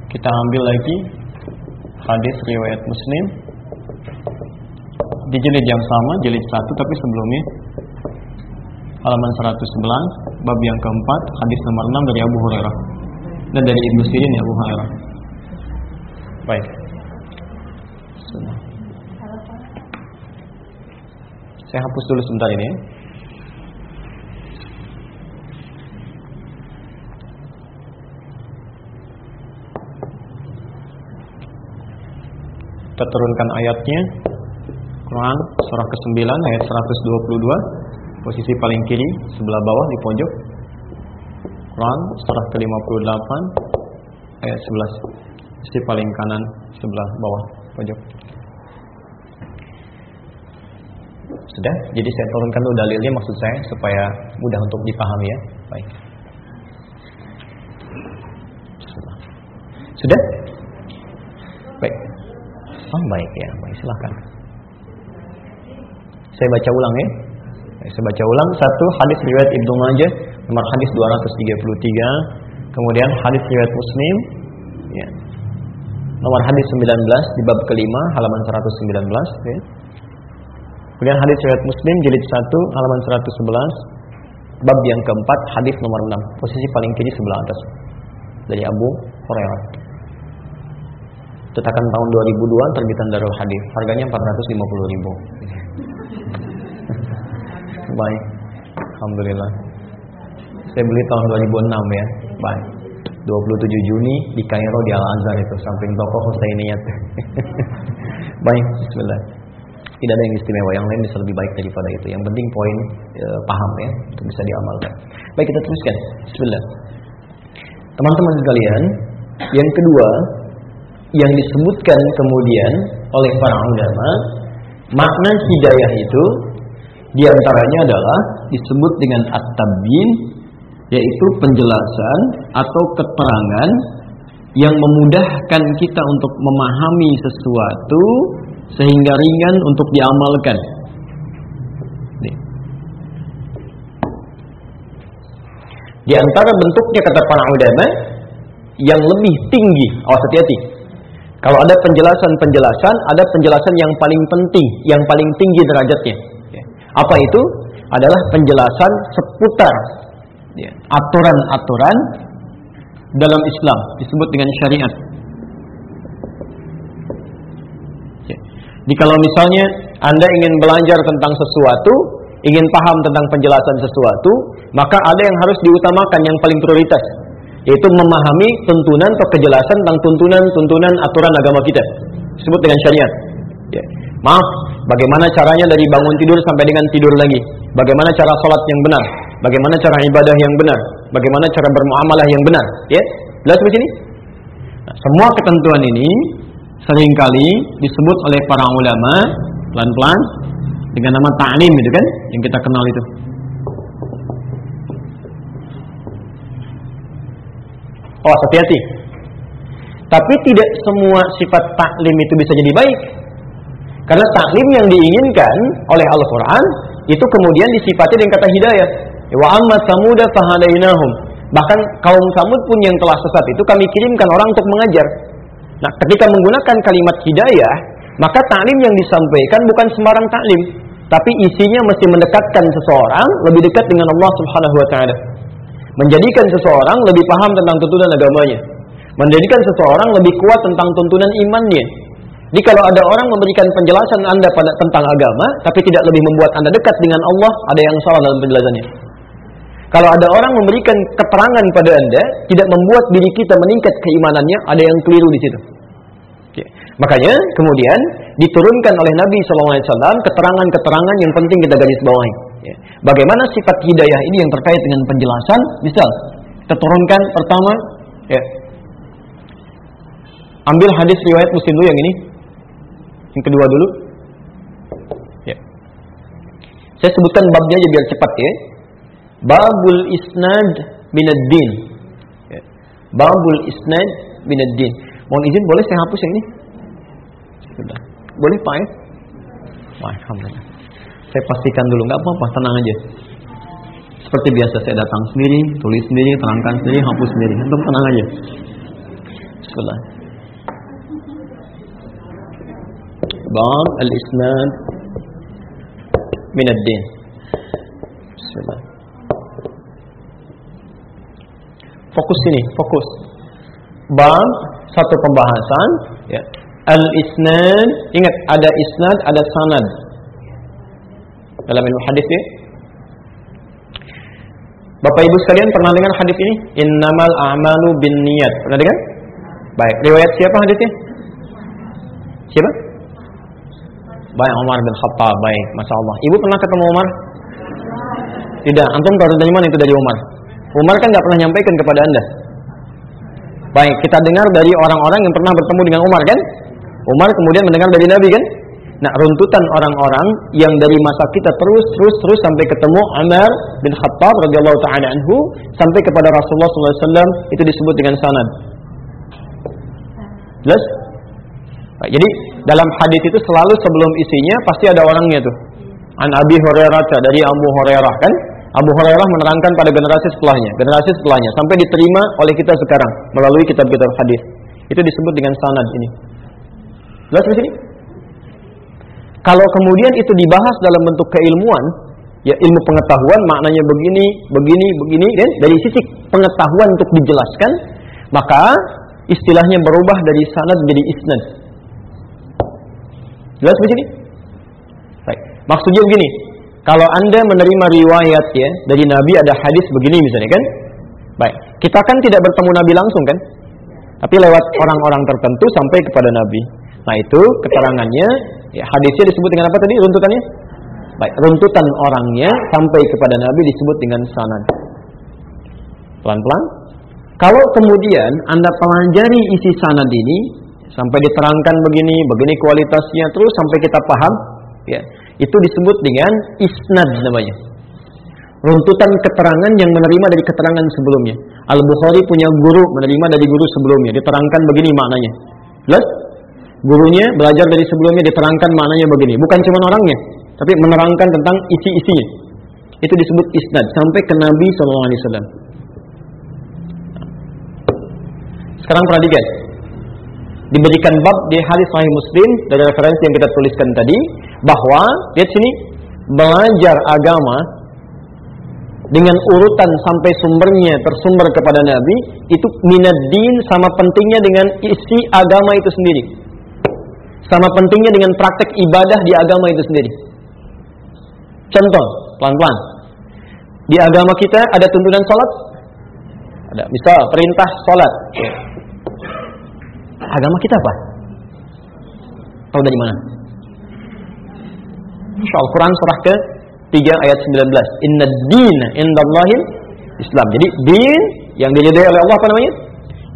A: kita ambil lagi hadis riwayat Muslim di jilid yang sama, jilid satu tapi sebelumnya halaman 111 bab yang keempat hadis nomor 6 dari Abu Hurairah dan dari Ibnu Sirin ya Abu Hurairah. Baik. Saya hapus dulu sebentar ini. Kita turunkan ayatnya. Quran surah ke-9 ayat 122 posisi paling kiri sebelah bawah di pojok. Quran surah ke-58 ayat 11 posisi paling kanan sebelah bawah pojok. Sudah? Jadi saya turunkan dulu dalilnya maksud saya supaya mudah untuk dipahami ya. Baik. Sudah? Baik. Oh baik ya, baik silahkan. Saya baca ulang ya. Saya baca ulang satu hadis riwayat Ibnu Majah nomor hadis 233, kemudian hadis riwayat Muslim ya. Nomor hadis 19 di bab kelima halaman 119 ya. Kemudian hadis riwayat Muslim jilid 1 halaman 111 bab yang keempat hadis nomor 6 posisi paling kiri sebelah atas dari Abu Hurairah. Cetakan tahun 2002 terbitan Darul Hadis. Harganya 450 ribu. Baik. Alhamdulillah. Saya beli tahun 2006 ya. Baik. 27 Juni di Kairo di Al Azhar itu samping toko Husainiyat. Baik, bismillah. Tidak ada yang istimewa, yang lain bisa lebih baik daripada itu. Yang penting poin e, paham ya, untuk bisa diamalkan. Baik, kita teruskan. Bismillah. Teman-teman sekalian, yang kedua yang disebutkan kemudian oleh para ulama, makna hidayah itu di antaranya adalah disebut dengan at-tabyin, yaitu penjelasan atau keterangan yang memudahkan kita untuk memahami sesuatu sehingga ringan untuk diamalkan. Di antara bentuknya kata para ulama yang lebih tinggi, awas hati-hati. Kalau ada penjelasan-penjelasan, ada penjelasan yang paling penting, yang paling tinggi derajatnya. Apa itu? Adalah penjelasan seputar aturan-aturan dalam Islam disebut dengan syariat. Jadi kalau misalnya Anda ingin belajar tentang sesuatu, ingin paham tentang penjelasan sesuatu, maka ada yang harus diutamakan yang paling prioritas, yaitu memahami tuntunan atau kejelasan tentang tuntunan-tuntunan aturan agama kita. Disebut dengan syariat. Maaf, bagaimana caranya dari bangun tidur sampai dengan tidur lagi? Bagaimana cara sholat yang benar? Bagaimana cara ibadah yang benar? Bagaimana cara bermuamalah yang benar? Ya, jelas begini? Nah, semua ketentuan ini sering kali disebut oleh para ulama pelan-pelan dengan nama ta'lim itu kan yang kita kenal itu. Awas hati-hati. Tapi tidak semua sifat taklim itu bisa jadi baik. Karena taklim yang diinginkan oleh Al-Quran itu kemudian disifati dengan kata hidayah. Wa amma samuda fahadainahum. Bahkan kaum Samud pun yang telah sesat itu kami kirimkan orang untuk mengajar. Nah, ketika menggunakan kalimat hidayah, maka taklim yang disampaikan bukan sembarang taklim, tapi isinya mesti mendekatkan seseorang lebih dekat dengan Allah Subhanahu wa taala. Menjadikan seseorang lebih paham tentang tuntunan agamanya. Menjadikan seseorang lebih kuat tentang tuntunan imannya. Jadi kalau ada orang memberikan penjelasan Anda pada tentang agama, tapi tidak lebih membuat Anda dekat dengan Allah, ada yang salah dalam penjelasannya. Kalau ada orang memberikan keterangan pada Anda, tidak membuat diri kita meningkat keimanannya, ada yang keliru di situ. Oke. Makanya kemudian diturunkan oleh Nabi SAW keterangan-keterangan yang penting kita garis bawahi. Ya. Bagaimana sifat hidayah ini yang terkait dengan penjelasan? Misal, kita turunkan pertama, ya. Ambil hadis riwayat Muslim dulu yang ini. Yang kedua dulu. Ya. Saya sebutkan babnya aja biar cepat ya. Babul isnad minad din. Ya. Babul isnad minad din. Mohon izin boleh saya hapus yang ini? Sudah. Boleh Pak ya? Wah, Alhamdulillah. Saya pastikan dulu, nggak apa-apa, tenang aja. Seperti biasa saya datang sendiri, tulis sendiri, terangkan sendiri, hapus sendiri. Antum tenang aja. Bismillah. Al-isnad min ad-din. Bismillah. Fokus sini, fokus. Bab satu pembahasan ya. Al-isnad, ingat ada isnad, ada sanad. Dalam ilmu hadis ya. Bapak Ibu sekalian pernah dengar hadis ini? Innamal a'malu binniyat. Pernah dengar? Baik, riwayat siapa hadisnya? Siapa? Baik, Umar bin Khattab. Baik, Masya Allah. Ibu pernah ketemu Umar? Tidak. Antum tahu dari mana itu dari Umar? Umar kan nggak pernah nyampaikan kepada anda. Baik, kita dengar dari orang-orang yang pernah bertemu dengan Umar kan? Umar kemudian mendengar dari Nabi kan? Nah, runtutan orang-orang yang dari masa kita terus terus terus sampai ketemu Umar bin Khattab radhiyallahu taala anhu sampai kepada Rasulullah SAW itu disebut dengan sanad. Jelas? Jadi dalam hadis itu selalu sebelum isinya pasti ada orangnya tuh. An Abi Hurairah dari Abu Hurairah kan? Abu Hurairah menerangkan pada generasi setelahnya, generasi setelahnya sampai diterima oleh kita sekarang melalui kitab-kitab hadis. Itu disebut dengan sanad ini. Jelas di sini? Kalau kemudian itu dibahas dalam bentuk keilmuan, ya ilmu pengetahuan maknanya begini, begini, begini, dan dari sisi pengetahuan untuk dijelaskan, maka istilahnya berubah dari sanad menjadi isnad. Jelas di sini? Baik. Maksudnya begini, kalau Anda menerima riwayat ya dari Nabi ada hadis begini misalnya kan? Baik. Kita kan tidak bertemu Nabi langsung kan? Tapi lewat orang-orang tertentu sampai kepada Nabi. Nah, itu keterangannya ya hadisnya disebut dengan apa tadi runtutannya? Baik, runtutan orangnya sampai kepada Nabi disebut dengan sanad. Pelan-pelan. Kalau kemudian Anda pelajari isi sanad ini sampai diterangkan begini, begini kualitasnya terus sampai kita paham, ya itu disebut dengan isnad namanya. Runtutan keterangan yang menerima dari keterangan sebelumnya. Al-Bukhari punya guru menerima dari guru sebelumnya. Diterangkan begini maknanya. Plus, gurunya belajar dari sebelumnya diterangkan maknanya begini. Bukan cuma orangnya, tapi menerangkan tentang isi-isinya. Itu disebut isnad sampai ke Nabi SAW. Sekarang perhatikan. Diberikan bab di hadis Sahih Muslim dari referensi yang kita tuliskan tadi bahwa lihat sini belajar agama dengan urutan sampai sumbernya tersumber kepada Nabi itu minaddin sama pentingnya dengan isi agama itu sendiri. Sama pentingnya dengan praktek ibadah di agama itu sendiri. Contoh pelan-pelan. Di agama kita ada tuntunan sholat ada. Misal perintah sholat agama kita apa tahu dari mana Al-Quran surah ke 3 ayat 19. Inna din indallahil Islam. Jadi din yang diridai oleh Allah apa namanya?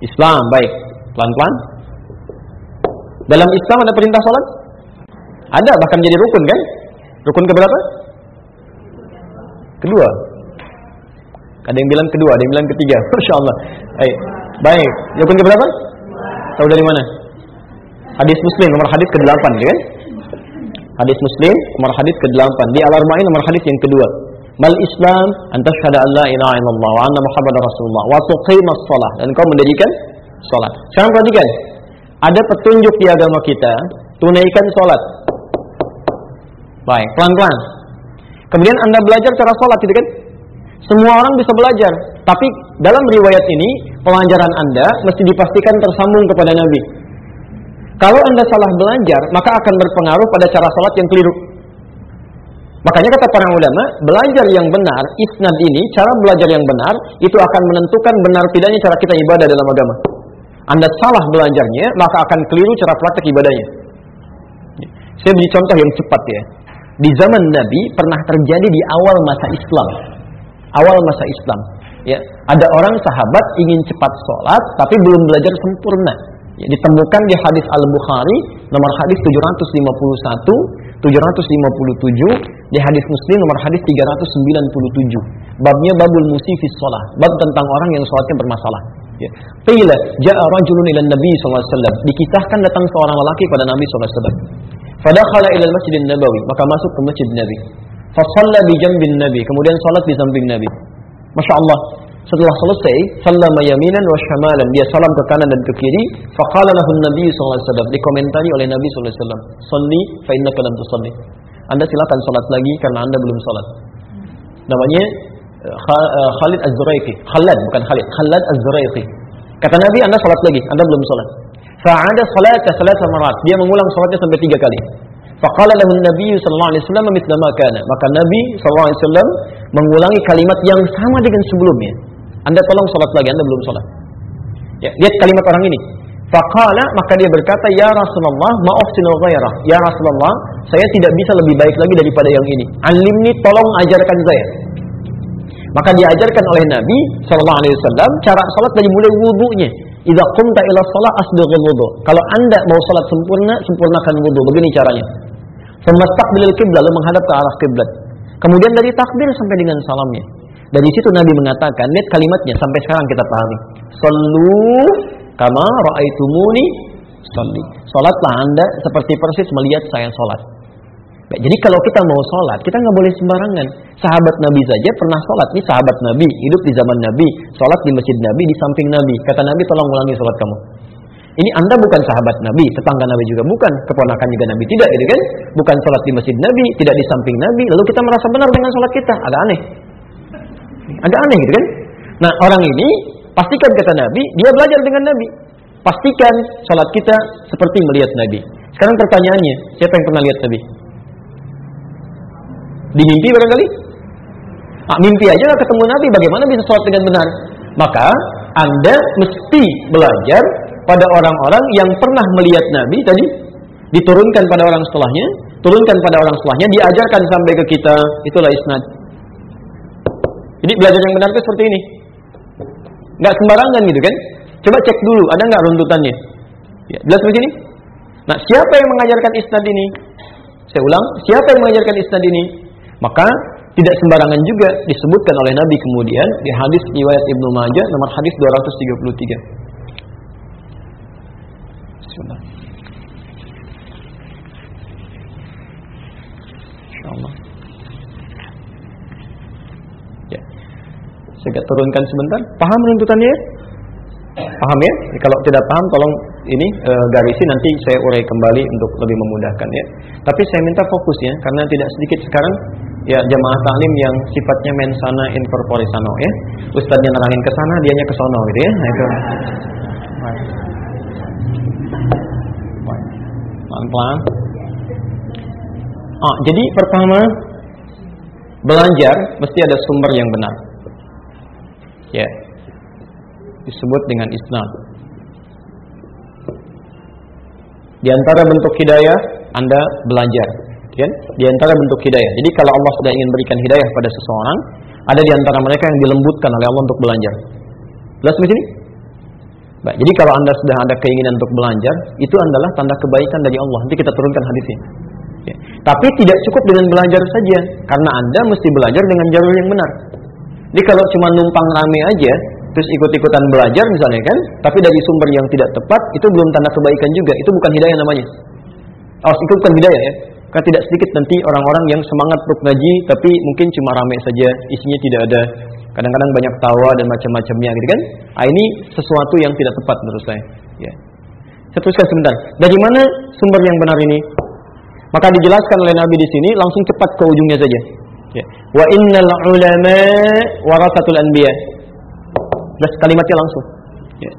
A: Islam. Baik. Pelan-pelan. Dalam Islam ada perintah salat? Ada bahkan jadi rukun kan? Rukun ke berapa? Kedua. Ada yang bilang kedua, ada yang bilang ketiga. Masya Allah. Baik. Baik. Rukun ke berapa? Tahu dari mana? Hadis Muslim nomor hadis ke-8 ya kan? Hadis Muslim nomor hadis ke-8. Di Al-Arba'in nomor hadis yang kedua. Mal Islam antas tashhadu an la ilaha illallah wa anna Muhammadar Rasulullah wa tuqimas shalah dan kau mendirikan salat. Sekarang perhatikan. Ada petunjuk di agama kita, tunaikan salat. Baik, pelan-pelan. Kemudian Anda belajar cara salat gitu kan? Semua orang bisa belajar, tapi dalam riwayat ini pelajaran Anda mesti dipastikan tersambung kepada Nabi. Kalau Anda salah belajar, maka akan berpengaruh pada cara salat yang keliru. Makanya kata para ulama, belajar yang benar, isnad ini, cara belajar yang benar, itu akan menentukan benar tidaknya cara kita ibadah dalam agama. Anda salah belajarnya, maka akan keliru cara praktek ibadahnya. Saya beri contoh yang cepat ya. Di zaman Nabi pernah terjadi di awal masa Islam. Awal masa Islam. Ya, ada orang sahabat ingin cepat sholat, tapi belum belajar sempurna. Ya, ditemukan di hadis Al Bukhari nomor hadis 751 757 di hadis Muslim nomor hadis 397. Babnya babul musifis sholat, bab tentang orang yang sholatnya bermasalah. Ya. Qila ja'a rajulun ila Nabi SAW. Dikisahkan datang seorang lelaki pada Nabi SAW. Fadakhala ila al-masjid nabawi maka masuk ke masjid Nabi. Fasalla bi jambin Nabi, kemudian salat di samping Nabi. Masya Allah, setelah selesai, sallama yaminan wa syamalan. Dia salam ke kanan dan ke kiri. Faqala lahu Nabi SAW. Dikomentari oleh Nabi SAW. Salli fa innaka lam tusalli. Anda silakan salat lagi karena Anda belum salat. Namanya eh, eh, Khalid Az-Zuraiki. Khalad bukan Khalid. Khalad Az-Zuraiki. Kata Nabi, Anda salat lagi. Anda belum salat. Fa'ada salata salasa marat. Dia mengulang salatnya sampai tiga kali. Faqala lahu Nabi sallallahu alaihi wasallam mithla ma. Maka Nabi sallallahu alaihi wasallam mengulangi kalimat yang sama dengan sebelumnya. Anda tolong salat lagi, Anda belum salat. Ya, lihat kalimat orang ini. Faqala maka dia berkata, "Ya Rasulullah, ma uhsinu ghairah." Ya Rasulullah, saya tidak bisa lebih baik lagi daripada yang ini. Alimni tolong ajarkan saya. Maka diajarkan oleh Nabi sallallahu alaihi wasallam cara salat dari mulai wudunya. Idza qumta ila shalah asbighul wudu. Kalau Anda mau salat sempurna, sempurnakan wudu. Begini caranya. Famastaqbilil qiblah, lalu menghadap ke arah kiblat. Kemudian dari takbir sampai dengan salamnya. Dari situ Nabi mengatakan, lihat kalimatnya sampai sekarang kita pahami. Sallu kama ra'aitumuni salli. Salatlah Anda seperti persis melihat saya salat. jadi kalau kita mau sholat, kita nggak boleh sembarangan. Sahabat Nabi saja pernah sholat. Ini sahabat Nabi, hidup di zaman Nabi. Sholat di masjid Nabi, di samping Nabi. Kata Nabi, tolong ulangi sholat kamu. Ini anda bukan sahabat Nabi, tetangga Nabi juga bukan, keponakan juga Nabi tidak, gitu kan? Bukan sholat di masjid Nabi, tidak di samping Nabi, lalu kita merasa benar dengan sholat kita, agak aneh. Agak aneh gitu kan? Nah orang ini pastikan kata Nabi, dia belajar dengan Nabi. Pastikan sholat kita seperti melihat Nabi. Sekarang pertanyaannya, siapa yang pernah lihat Nabi? Di mimpi barangkali? Ah, mimpi aja gak ketemu Nabi, bagaimana bisa sholat dengan benar? Maka Anda mesti belajar pada orang-orang yang pernah melihat Nabi tadi, diturunkan pada orang setelahnya, turunkan pada orang setelahnya, diajarkan sampai ke kita, itulah isnad. Jadi belajar yang benar itu seperti ini. Nggak sembarangan gitu kan? Coba cek dulu, ada nggak runtutannya? Ya, jelas begini? Nah, siapa yang mengajarkan isnad ini? Saya ulang, siapa yang mengajarkan isnad ini? Maka tidak sembarangan juga disebutkan oleh Nabi kemudian di hadis riwayat Ibnu Majah nomor hadis 233. Saya turunkan sebentar. Paham runtutannya? Paham ya? Kalau tidak paham tolong ini e, garisi nanti saya urai kembali untuk lebih memudahkan ya. Tapi saya minta fokus ya karena tidak sedikit sekarang ya jamaah taklim yang sifatnya mensana in corpore sano ya. Ustadznya nerangin ke sana, dianya ke sono gitu ya. Nah itu. Pelan-pelan. Oh, jadi pertama belajar mesti ada sumber yang benar. Ya. Disebut dengan isnad. Di antara bentuk hidayah Anda belajar, kan? Di antara bentuk hidayah. Jadi kalau Allah sudah ingin berikan hidayah pada seseorang, ada di antara mereka yang dilembutkan oleh Allah untuk belajar. Jelas di sini? Baik, jadi kalau Anda sudah ada keinginan untuk belajar, itu adalah tanda kebaikan dari Allah. Nanti kita turunkan hadisnya. Ya. Tapi tidak cukup dengan belajar saja, karena Anda mesti belajar dengan jalur yang benar. Jadi kalau cuma numpang rame aja, terus ikut-ikutan belajar misalnya kan, tapi dari sumber yang tidak tepat, itu belum tanda kebaikan juga. Itu bukan hidayah namanya. Oh, itu bukan hidayah ya. Karena tidak sedikit nanti orang-orang yang semangat untuk ngaji, tapi mungkin cuma ramai saja, isinya tidak ada. Kadang-kadang banyak tawa dan macam-macamnya gitu kan. Ah, ini sesuatu yang tidak tepat menurut saya. Ya. Saya teruskan sebentar. Dari mana sumber yang benar ini? Maka dijelaskan oleh Nabi di sini, langsung cepat ke ujungnya saja. Ya. Wa innal ulama warasatul anbiya. Jelas kalimatnya langsung. Ya.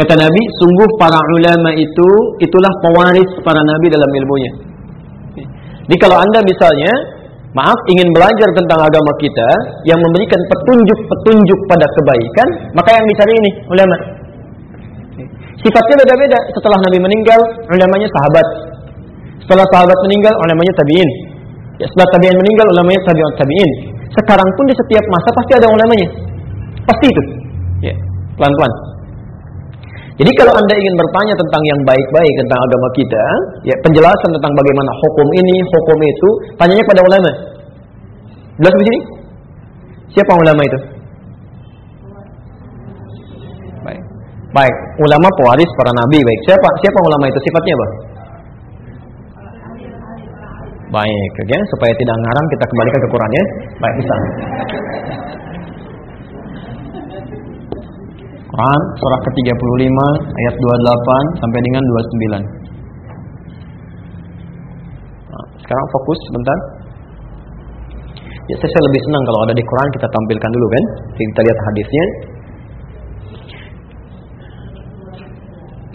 A: Kata Nabi, sungguh para ulama itu itulah pewaris para nabi dalam ilmunya. Ya. Jadi kalau anda misalnya, maaf ingin belajar tentang agama kita yang memberikan petunjuk-petunjuk pada kebaikan, maka yang dicari ini ulama. Ya. Sifatnya beda-beda. Setelah Nabi meninggal, ulamanya sahabat. Setelah sahabat meninggal, ulamanya tabiin. Ya, setelah tabi'in meninggal, ulamanya tabi'ut tabi'in. Sekarang pun di setiap masa pasti ada ulamanya. Pasti itu. Ya, pelan-pelan. Jadi kalau Anda ingin bertanya tentang yang baik-baik tentang agama kita, ya penjelasan tentang bagaimana hukum ini, hukum itu, tanyanya pada ulama. Jelas di? Siapa ulama itu? Baik. Baik, ulama pewaris para nabi, baik. Siapa siapa ulama itu? Sifatnya apa? Baik, okay? supaya tidak ngarang kita kembalikan ke Quran ya. Baik, bisa. Quran surah ke-35 ayat 28 sampai dengan 29. Nah, sekarang fokus sebentar. Ya, saya, lebih senang kalau ada di Quran kita tampilkan dulu kan. Kita lihat hadisnya.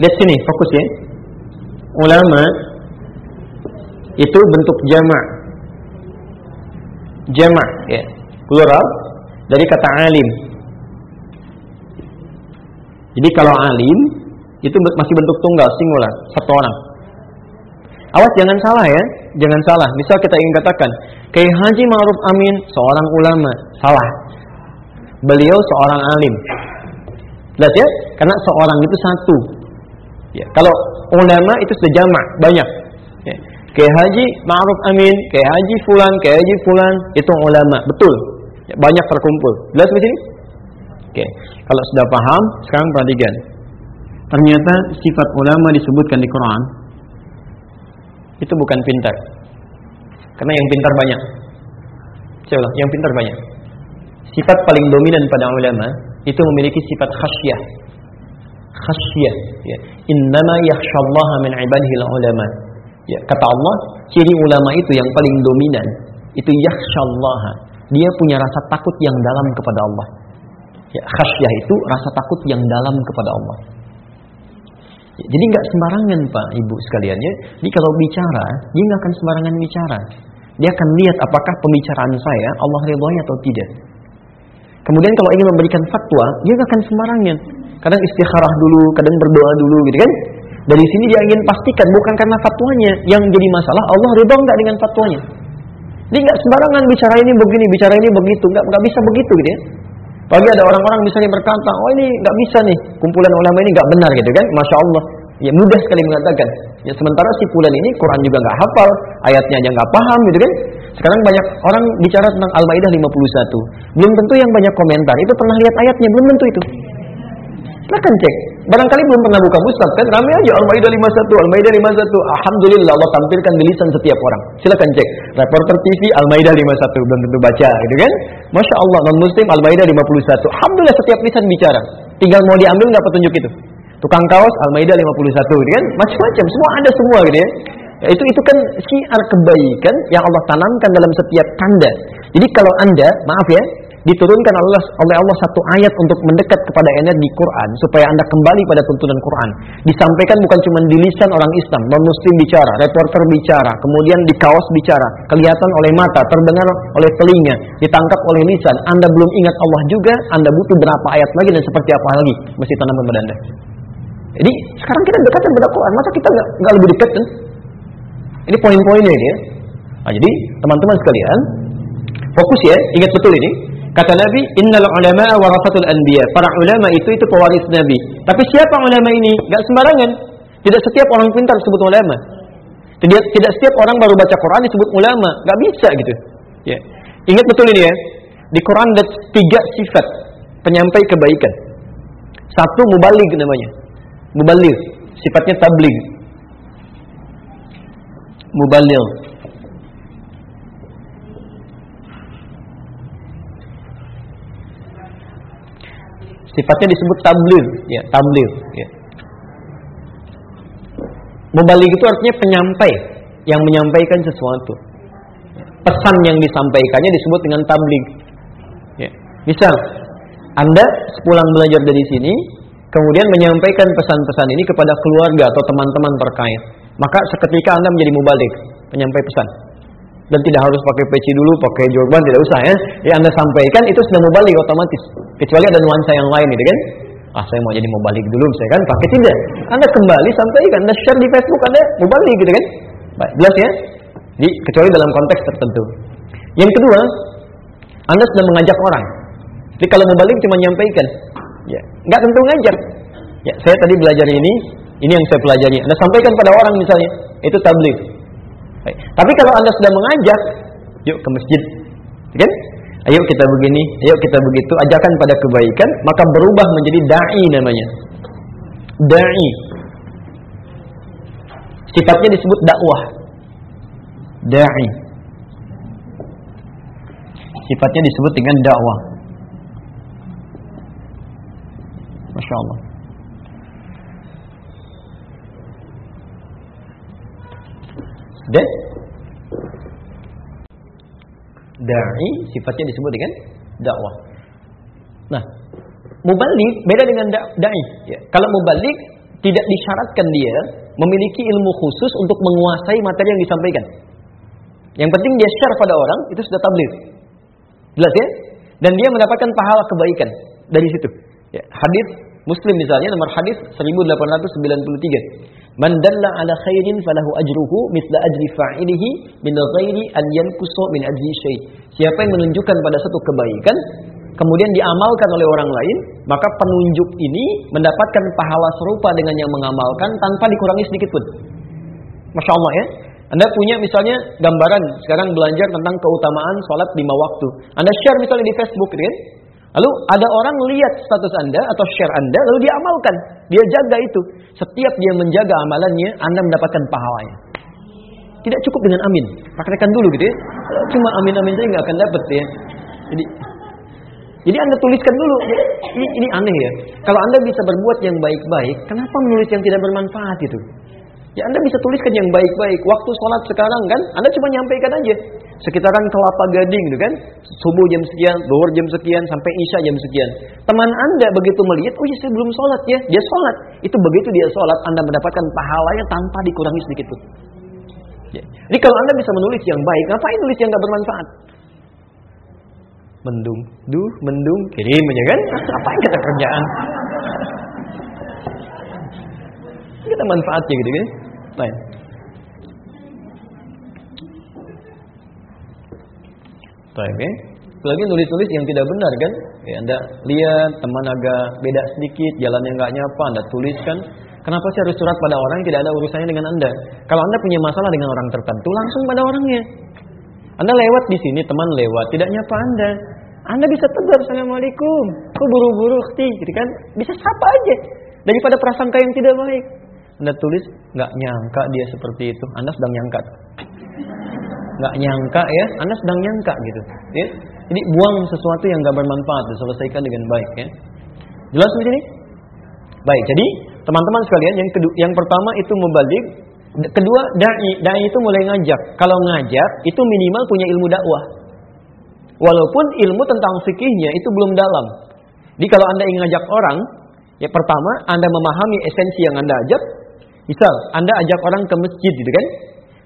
A: Lihat sini, fokus ya. Ulama itu bentuk jamak. Jamak ya, plural dari kata alim. Jadi kalau alim itu masih bentuk tunggal singular, satu orang. Awas jangan salah ya, jangan salah. Misal kita ingin katakan, Kiai Haji Ma'ruf Amin seorang ulama, salah. Beliau seorang alim. Jelas ya? Karena seorang itu satu. Ya, kalau ulama itu sejamak, banyak. Ya. Kiai Haji Ma'ruf Amin, Kiai Haji Fulan, Kiai Haji Fulan, itu ulama, betul. Ya, banyak terkumpul. Jelas di sini? Oke. Kalau sudah paham, sekarang perhatikan. Ternyata sifat ulama disebutkan di Quran itu bukan pintar. Karena yang pintar banyak. Coba, yang pintar banyak. Sifat paling dominan pada ulama itu memiliki sifat khasyah. Khasyah, ya. Innama yakhsyallaha min ibadihi ulama. Ya, kata Allah, ciri ulama itu yang paling dominan itu yakhsyallaha. Dia punya rasa takut yang dalam kepada Allah. Ya, khasyah itu rasa takut yang dalam kepada Allah. Ya, jadi nggak sembarangan pak ibu sekalian ya. Jadi kalau bicara dia nggak akan sembarangan bicara. Dia akan lihat apakah pembicaraan saya Allah ridhoi atau tidak. Kemudian kalau ingin memberikan fatwa dia nggak akan sembarangan. Kadang istikharah dulu, kadang berdoa dulu gitu kan. Dari sini dia ingin pastikan bukan karena fatwanya yang jadi masalah, Allah ridho nggak dengan fatwanya. Dia nggak sembarangan bicara ini begini, bicara ini begitu, nggak nggak bisa begitu gitu ya. Pagi ada orang-orang misalnya berkata, oh ini nggak bisa nih, kumpulan ulama ini nggak benar gitu kan, masya Allah. Ya mudah sekali mengatakan. Ya sementara si pulan ini Quran juga nggak hafal, ayatnya aja nggak paham gitu kan. Sekarang banyak orang bicara tentang Al-Maidah 51. Belum tentu yang banyak komentar itu pernah lihat ayatnya, belum tentu itu. Silahkan cek. Barangkali belum pernah buka mushaf kan? Ramai aja Al-Maidah 51, Al-Maidah 51. Alhamdulillah Allah tampilkan di lisan setiap orang. Silahkan cek. Reporter TV Al-Maidah 51 belum tentu baca gitu kan? Masya Allah non muslim Al-Maidah 51. Alhamdulillah setiap lisan bicara. Tinggal mau diambil nggak petunjuk itu. Tukang kaos Al-Maidah 51 gitu kan? Macam-macam semua ada semua gitu ya. Ya, itu itu kan syiar kebaikan yang Allah tanamkan dalam setiap tanda. Jadi kalau Anda, maaf ya, diturunkan Allah oleh Allah satu ayat untuk mendekat kepada energi Quran supaya Anda kembali pada tuntunan Quran. Disampaikan bukan cuma di lisan orang Islam, non muslim bicara, reporter bicara, kemudian di kaos bicara, kelihatan oleh mata, terdengar oleh telinga, ditangkap oleh lisan. Anda belum ingat Allah juga, Anda butuh berapa ayat lagi dan seperti apa lagi mesti tanamkan pada Anda. Jadi sekarang kita dekat kepada Quran, masa kita nggak lebih dekat kan? Ini poin-poinnya ini ya. Nah, jadi teman-teman sekalian, fokus ya, ingat betul ini. Kata Nabi, Innal ulama warasatul anbiya. Para ulama itu itu pewaris Nabi. Tapi siapa ulama ini? Gak sembarangan. Tidak setiap orang pintar disebut ulama. Tidak, tidak setiap orang baru baca Quran disebut ulama. Gak bisa gitu. Ya. Ingat betul ini ya. Di Quran ada tiga sifat.
B: penyampai kebaikan. Satu mubalik namanya. Mubalik, sifatnya tabligh. Mubaligh. Sifatnya disebut tabligh, ya, tabligh, ya. Mubalik itu artinya penyampai yang menyampaikan sesuatu. Pesan yang disampaikannya disebut dengan tabligh. Ya. Misal, Anda sepulang belajar dari sini, kemudian menyampaikan pesan-pesan ini kepada keluarga atau teman-teman terkait. Maka seketika Anda menjadi mubalik, penyampai pesan. Dan tidak harus pakai peci dulu, pakai jorban, tidak usah ya. Ya Anda sampaikan itu sudah mubalik otomatis. Kecuali ada nuansa yang lain gitu kan. Ah saya mau jadi mubalik dulu saya kan, pakai tidak. Anda kembali sampaikan, Anda share di Facebook Anda mubalik gitu kan. Baik, jelas ya? Di, kecuali dalam konteks tertentu. Yang kedua, Anda sudah mengajak orang. Jadi kalau mubalik cuma menyampaikan, ya nggak tentu ngajak. Ya, saya tadi belajar ini, ini yang saya pelajari. Anda sampaikan pada orang misalnya, itu tabligh. Baik. Tapi kalau Anda sudah mengajak, yuk ke masjid. Kan? Ayo kita begini, ayo kita begitu, ajakan pada kebaikan, maka berubah menjadi dai namanya. Dai. Sifatnya disebut dakwah. Dai. Sifatnya disebut dengan dakwah. Masya Allah. Dan Da'i sifatnya disebut dengan dakwah. Nah, mubalik beda dengan da'i. Ya. Kalau mubalik tidak disyaratkan dia memiliki ilmu khusus untuk menguasai materi yang disampaikan. Yang penting dia share pada orang itu sudah tabligh. Jelas ya? Dan dia mendapatkan pahala kebaikan dari situ. Ya, hadis Muslim misalnya nomor hadis 1893. Man dalla ala khairin falahu ajruhu mithla ajri fa'ilihi min ghairi an yankusu min ajri syai. Siapa yang menunjukkan pada satu kebaikan kemudian diamalkan oleh orang lain, maka penunjuk ini mendapatkan pahala serupa dengan yang mengamalkan tanpa dikurangi sedikit pun. Masya Allah ya. Anda punya misalnya gambaran sekarang belajar tentang keutamaan sholat lima waktu. Anda share misalnya di Facebook, gitu kan? Lalu ada orang lihat status Anda atau share Anda, lalu dia amalkan. Dia jaga itu. Setiap dia menjaga amalannya, Anda mendapatkan pahalanya. Tidak cukup dengan amin. Praktekkan dulu gitu ya. Cuma amin-amin saja nggak akan dapat ya. Jadi jadi Anda tuliskan dulu. Ini, ini aneh ya. Kalau Anda bisa berbuat yang baik-baik, kenapa menulis yang tidak bermanfaat itu? Ya Anda bisa tuliskan yang baik-baik. Waktu sholat sekarang kan, Anda cuma nyampaikan aja. Sekitaran kelapa gading gitu kan. Subuh jam sekian, duhur jam sekian, sampai isya jam sekian. Teman Anda begitu melihat, oh ya saya belum sholat ya. Dia sholat. Itu begitu dia sholat, Anda mendapatkan pahalanya tanpa dikurangi sedikit pun. Ya. Jadi kalau Anda bisa menulis yang baik, ngapain nulis yang gak bermanfaat? Mendung, duh, mendung, kirim aja kan? Apa yang kita kerjaan? Kita manfaatnya gitu kan? Baik. Baik, ya. Lagi nulis-nulis yang tidak benar kan? Ya, anda lihat teman agak beda sedikit, jalannya nggak nyapa, Anda tuliskan. Kenapa sih harus surat pada orang yang tidak ada urusannya dengan Anda? Kalau Anda punya masalah dengan orang tertentu, langsung pada orangnya. Anda lewat di sini, teman lewat, tidak nyapa Anda. Anda bisa tegur, Assalamualaikum. Kok buru-buru, gitu kan? Bisa sapa aja. Daripada prasangka yang tidak baik. Anda tulis nggak nyangka dia seperti itu. Anda sedang nyangka. Nggak nyangka ya, Anda sedang nyangka gitu. Ya. Jadi buang sesuatu yang nggak bermanfaat, diselesaikan dengan baik ya. Jelas di sini? Baik, jadi teman-teman sekalian, yang kedua, yang pertama itu mubalik, kedua dai, dai itu mulai ngajak. Kalau ngajak itu minimal punya ilmu dakwah. Walaupun ilmu tentang fikihnya itu belum dalam. Jadi kalau Anda ingin ngajak orang, ya pertama Anda memahami esensi yang Anda ajak, Misal, Anda ajak orang ke masjid gitu kan?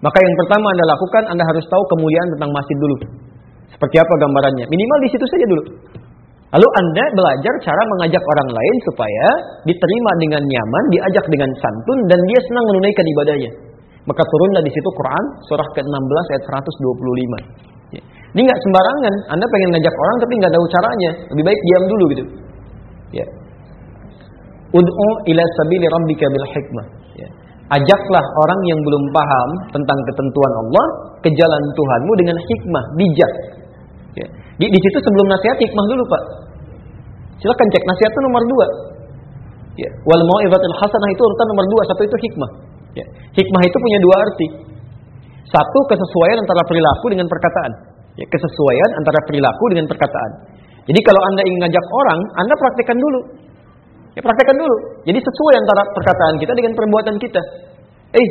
B: Maka yang pertama Anda lakukan, Anda harus tahu kemuliaan tentang masjid dulu. Seperti apa gambarannya? Minimal di situ saja dulu. Lalu Anda belajar cara mengajak orang lain supaya diterima dengan nyaman, diajak dengan santun, dan dia senang menunaikan ibadahnya. Maka turunlah di situ Quran surah ke-16 ayat 125. Ya. Ini nggak sembarangan. Anda pengen ngajak orang tapi nggak tahu caranya. Lebih baik diam dulu gitu. Ya. Ud'u ila sabili rabbika bil hikmah. Ajaklah orang yang belum paham tentang ketentuan Allah ke jalan Tuhanmu dengan hikmah, bijak. Ya. Di, di situ sebelum nasihat hikmah dulu pak. Silakan cek nasihat itu nomor dua. Ya. Wal mau'izatul hasanah itu urutan nomor dua, satu itu hikmah. Ya. Hikmah itu punya dua arti. Satu kesesuaian antara perilaku dengan perkataan. Ya, kesesuaian antara perilaku dengan perkataan. Jadi kalau Anda ingin ngajak orang, Anda praktekkan dulu. Ya praktekkan dulu. Jadi sesuai antara perkataan kita dengan perbuatan kita. Eh,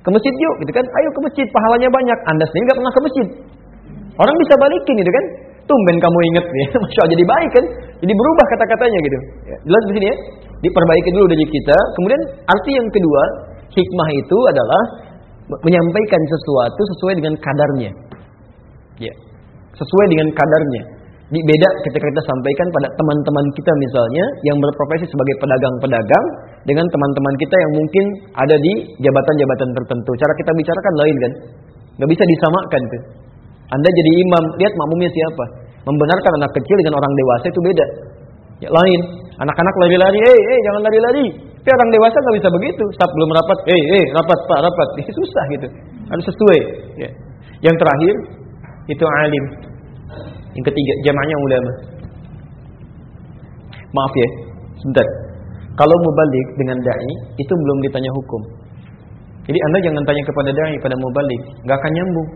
B: ke masjid yuk, gitu kan? Ayo ke masjid, pahalanya banyak. Anda sendiri nggak pernah ke masjid. Orang bisa balikin gitu kan? Tumben kamu inget ya, masya Allah jadi baik kan? Jadi berubah kata-katanya gitu. Ya, jelas di sini ya. Diperbaiki dulu dari kita. Kemudian arti yang kedua, hikmah itu adalah menyampaikan sesuatu sesuai dengan kadarnya. Ya. Sesuai dengan kadarnya. Beda ketika kita sampaikan pada teman-teman kita misalnya yang berprofesi sebagai pedagang-pedagang dengan teman-teman kita yang mungkin ada di jabatan-jabatan tertentu. Cara kita bicarakan lain kan? Gak bisa disamakan tuh. Anda jadi imam, lihat makmumnya siapa. Membenarkan anak kecil dengan orang dewasa itu beda. Ya lain. Anak-anak lari-lari, eh, eh, jangan lari-lari. Tapi orang dewasa nggak bisa begitu. Saat belum rapat, eh, eh, rapat pak, rapat. Ini susah gitu. Harus sesuai. Ya. Yang terakhir itu alim. Yang ketiga jamaahnya ulama. Maaf ya, sebentar. Kalau mubalik dengan dai itu belum ditanya hukum. Jadi anda jangan tanya kepada dai pada mubalik, nggak akan nyambung.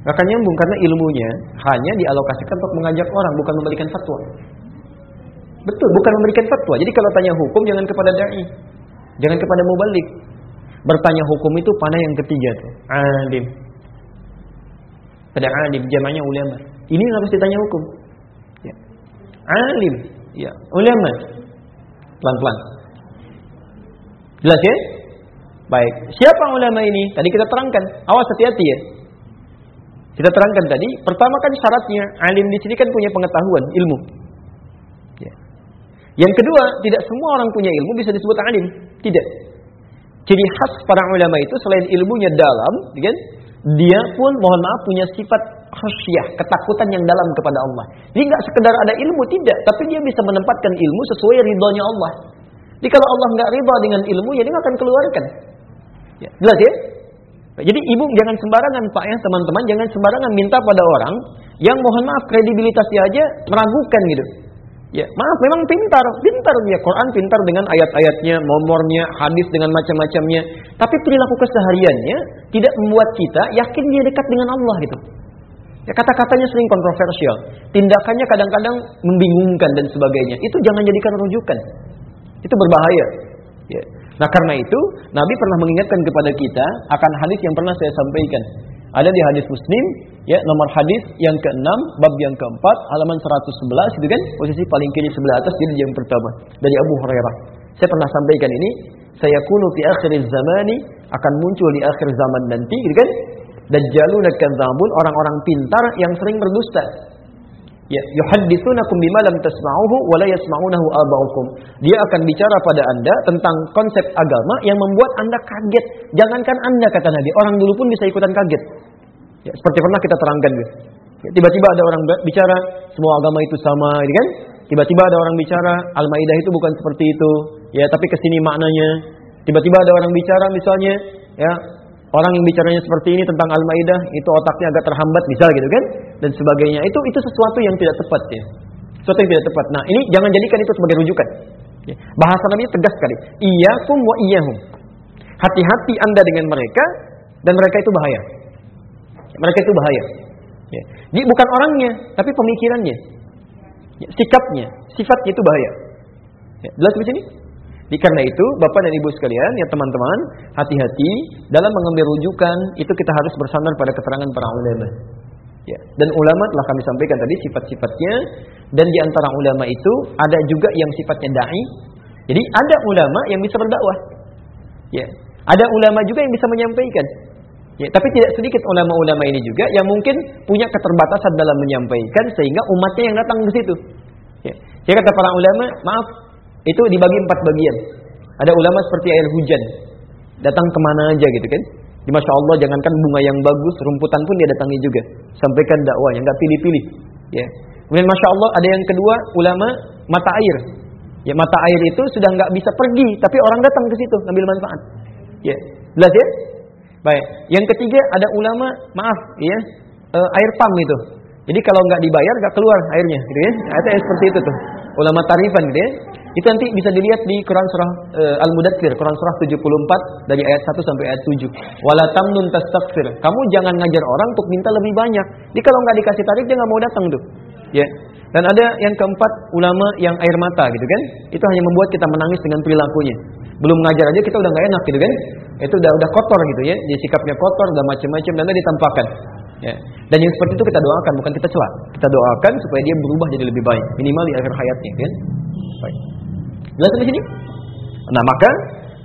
B: Nggak akan nyambung karena ilmunya hanya dialokasikan untuk mengajak orang, bukan memberikan fatwa. Betul, bukan memberikan fatwa. Jadi kalau tanya hukum jangan kepada dai, jangan kepada mubalik. Bertanya hukum itu pada yang ketiga tuh, alim. Pada alim, jamaknya ulama. Ini yang harus ditanya hukum. Ya. Alim, ya, ulama. Pelan-pelan. Jelas ya? Baik. Siapa ulama ini? Tadi kita terangkan. Awas hati-hati ya. Kita terangkan tadi, pertama kan syaratnya alim di sini kan punya pengetahuan, ilmu. Ya. Yang kedua, tidak semua orang punya ilmu bisa disebut alim. Tidak. Ciri khas para ulama itu selain ilmunya dalam, kan? Dia pun mohon maaf punya sifat khasyah, ketakutan yang dalam kepada Allah. Jadi nggak sekedar ada ilmu tidak, tapi dia bisa menempatkan ilmu sesuai ridhonya Allah. Jadi kalau Allah nggak ridha dengan ilmu, ya dia akan keluarkan. Ya, jelas ya? Jadi ibu jangan sembarangan pak ya teman-teman, jangan sembarangan minta pada orang yang mohon maaf kredibilitasnya aja meragukan gitu. Ya, maaf memang pintar, pintar dia Quran pintar dengan ayat-ayatnya, nomornya, hadis dengan macam-macamnya. Tapi perilaku kesehariannya tidak membuat kita yakin dia dekat dengan Allah gitu. Ya kata-katanya sering kontroversial, tindakannya kadang-kadang membingungkan dan sebagainya. Itu jangan jadikan rujukan. Itu berbahaya. Ya. Nah karena itu Nabi pernah mengingatkan kepada kita akan hadis yang pernah saya sampaikan. Ada di hadis Muslim, ya nomor hadis yang ke-6, bab yang keempat, halaman 111 itu kan, posisi paling kiri sebelah atas jadi yang pertama dari Abu Hurairah. Saya pernah sampaikan ini, saya kunu fi akhir zamani akan muncul di akhir zaman nanti, gitu kan? Dajjalun kadzabun, orang-orang pintar yang sering berdusta. Ya, yuhadditsunakum bima lam tasma'uhu wa la yasma'unahu aba'ukum. Dia akan bicara pada Anda tentang konsep agama yang membuat Anda kaget. Jangankan Anda kata Nabi, orang dulu pun bisa ikutan kaget. Ya, seperti pernah kita terangkan gitu. Ya, tiba-tiba ada orang bicara semua agama itu sama, gitu kan? Tiba-tiba ada orang bicara Al-Maidah itu bukan seperti itu. Ya, tapi ke sini maknanya. Tiba-tiba ada orang bicara misalnya, ya Orang yang bicaranya seperti ini tentang Al-Maidah itu otaknya agak terhambat misal gitu kan dan sebagainya. Itu itu sesuatu yang tidak tepat ya. Sesuatu yang tidak tepat. Nah, ini jangan jadikan itu sebagai rujukan. Ya. Bahasa Nabi tegas sekali. Iyyakum wa iyyahum. Hati-hati Anda dengan mereka dan mereka itu bahaya. Mereka itu bahaya. Ya. Jadi bukan orangnya, tapi pemikirannya. Ya, sikapnya, sifatnya itu bahaya. Ya, jelas di sini? Karena itu, Bapak dan Ibu sekalian, ya teman-teman, hati-hati dalam mengambil rujukan itu kita harus bersandar pada keterangan para ulama. Ya, dan ulama telah kami sampaikan tadi sifat-sifatnya dan di antara ulama itu ada juga yang sifatnya dai. Jadi ada ulama yang bisa berdakwah. Ya, ada ulama juga yang bisa menyampaikan. Ya, tapi tidak sedikit ulama-ulama ini juga yang mungkin punya keterbatasan dalam menyampaikan sehingga umatnya yang datang ke situ. Ya. Jadi kata para ulama, maaf, itu dibagi empat bagian. Ada ulama seperti air hujan. Datang ke mana aja gitu kan. Di Masya Allah jangankan bunga yang bagus, rumputan pun dia datangi juga. Sampaikan dakwahnya, nggak pilih-pilih. Ya. Kemudian Masya Allah ada yang kedua, ulama mata air. Ya mata air itu sudah nggak bisa pergi, tapi orang datang ke situ ngambil manfaat. Ya, jelas ya? Baik. Yang ketiga ada ulama, maaf ya, e, air pam itu. Jadi kalau nggak dibayar nggak keluar airnya, gitu ya. Ada seperti itu tuh. ulama tarifan gitu ya. Itu nanti bisa dilihat di Quran surah uh, Al-Mudaththir, Quran surah 74 dari ayat 1 sampai ayat 7. Wala tamnun tastaghfir. Kamu jangan ngajar orang untuk minta lebih banyak. Jadi kalau nggak dikasih tarif dia nggak mau datang tuh. Ya. Dan ada yang keempat ulama yang air mata gitu kan. Itu hanya membuat kita menangis dengan perilakunya. Belum ngajar aja kita udah nggak enak gitu kan. Itu udah udah kotor gitu ya. Dia sikapnya kotor, udah macam-macam dan ditampakkan. Ya. Dan yang seperti itu kita doakan, bukan kita celak. Kita doakan supaya dia berubah jadi lebih baik, minimal di akhir hayatnya, kan? Baik. Jelas di sini? Nah, maka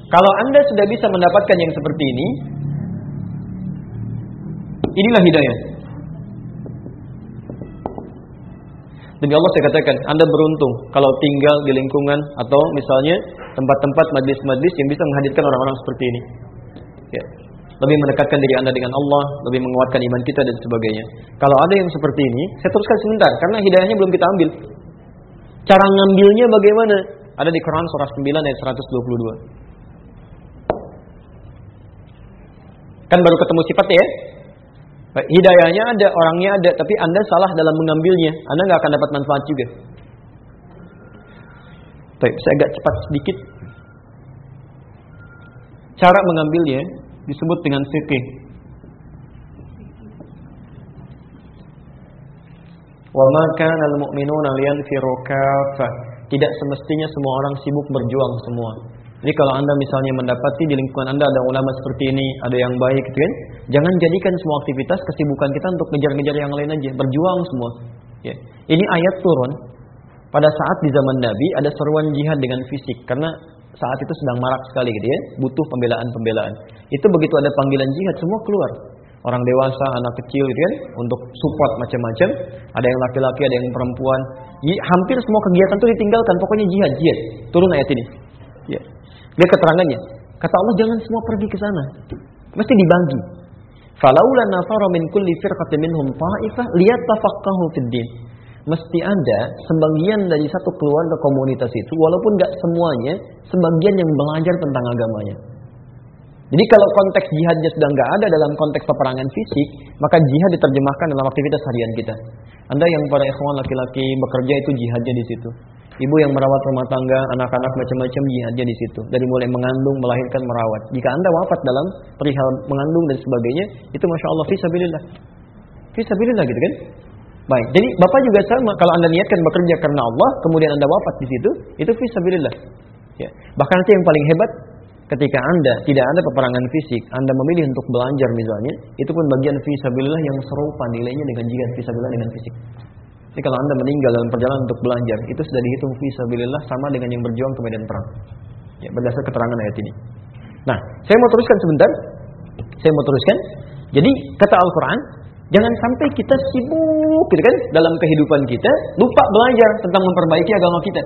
B: kalau Anda sudah bisa mendapatkan yang seperti ini, inilah hidayah. Demi Allah saya katakan, Anda beruntung kalau tinggal di lingkungan atau misalnya tempat-tempat majlis-majlis yang bisa menghadirkan orang-orang seperti ini. Ya. Lebih mendekatkan diri Anda dengan Allah, lebih menguatkan iman kita dan sebagainya. Kalau ada yang seperti ini, saya teruskan sebentar karena hidayahnya belum kita ambil. Cara ngambilnya bagaimana? Ada di Quran surah 9 ayat 122. Kan baru ketemu sifatnya ya? Hidayahnya ada, orangnya ada, tapi Anda salah dalam mengambilnya. Anda nggak akan dapat manfaat juga. Baik, saya agak cepat sedikit. Cara mengambilnya disebut dengan fikih. Wa kana al-mu'minuna liyanfiru. Tidak semestinya semua orang sibuk berjuang semua. Jadi kalau Anda misalnya mendapati di lingkungan Anda ada ulama seperti ini, ada yang baik gitu kan, jangan jadikan semua aktivitas kesibukan kita untuk ngejar-ngejar yang lain aja, berjuang semua. Ya. Ini ayat turun pada saat di zaman Nabi ada seruan jihad dengan fisik karena saat itu sedang marak sekali gitu ya, butuh pembelaan-pembelaan. Itu begitu ada panggilan jihad semua keluar. Orang dewasa, anak kecil gitu kan, untuk support macam-macam. Ada yang laki-laki, ada yang perempuan. Hampir semua kegiatan itu ditinggalkan, pokoknya jihad, jihad. Turun ayat ini. Ya. Lihat keterangannya. Kata Allah jangan semua pergi ke sana. Mesti dibagi. Falaula nafara min kulli firqatin minhum ta'ifah liyatafaqahu fid din mesti ada sebagian dari satu keluarga komunitas itu walaupun nggak semuanya sebagian yang belajar tentang agamanya. Jadi kalau konteks jihadnya sudah nggak ada dalam konteks peperangan fisik, maka jihad diterjemahkan dalam aktivitas harian kita. Anda yang para ikhwan laki-laki bekerja itu jihadnya di situ. Ibu yang merawat rumah tangga, anak-anak macam-macam jihadnya di situ. Dari mulai mengandung, melahirkan, merawat. Jika Anda wafat dalam perihal mengandung dan sebagainya, itu masya Allah fisabilillah. Fisabilillah gitu kan? Baik, jadi Bapak juga sama kalau Anda niatkan bekerja karena Allah, kemudian Anda wafat di situ, itu fisabilillah. Ya. Bahkan nanti yang paling hebat ketika Anda tidak ada peperangan fisik, Anda memilih untuk belajar misalnya, itu pun bagian fisabilillah yang serupa nilainya dengan jihad fisabilillah dengan fisik. Jadi kalau Anda meninggal dalam perjalanan untuk belajar, itu sudah dihitung fisabilillah sama dengan yang berjuang ke medan perang. Ya, berdasar keterangan ayat ini. Nah, saya mau teruskan sebentar. Saya mau teruskan. Jadi kata Al-Quran, Jangan sampai kita sibuk gitu kan dalam kehidupan kita, lupa belajar tentang memperbaiki agama kita.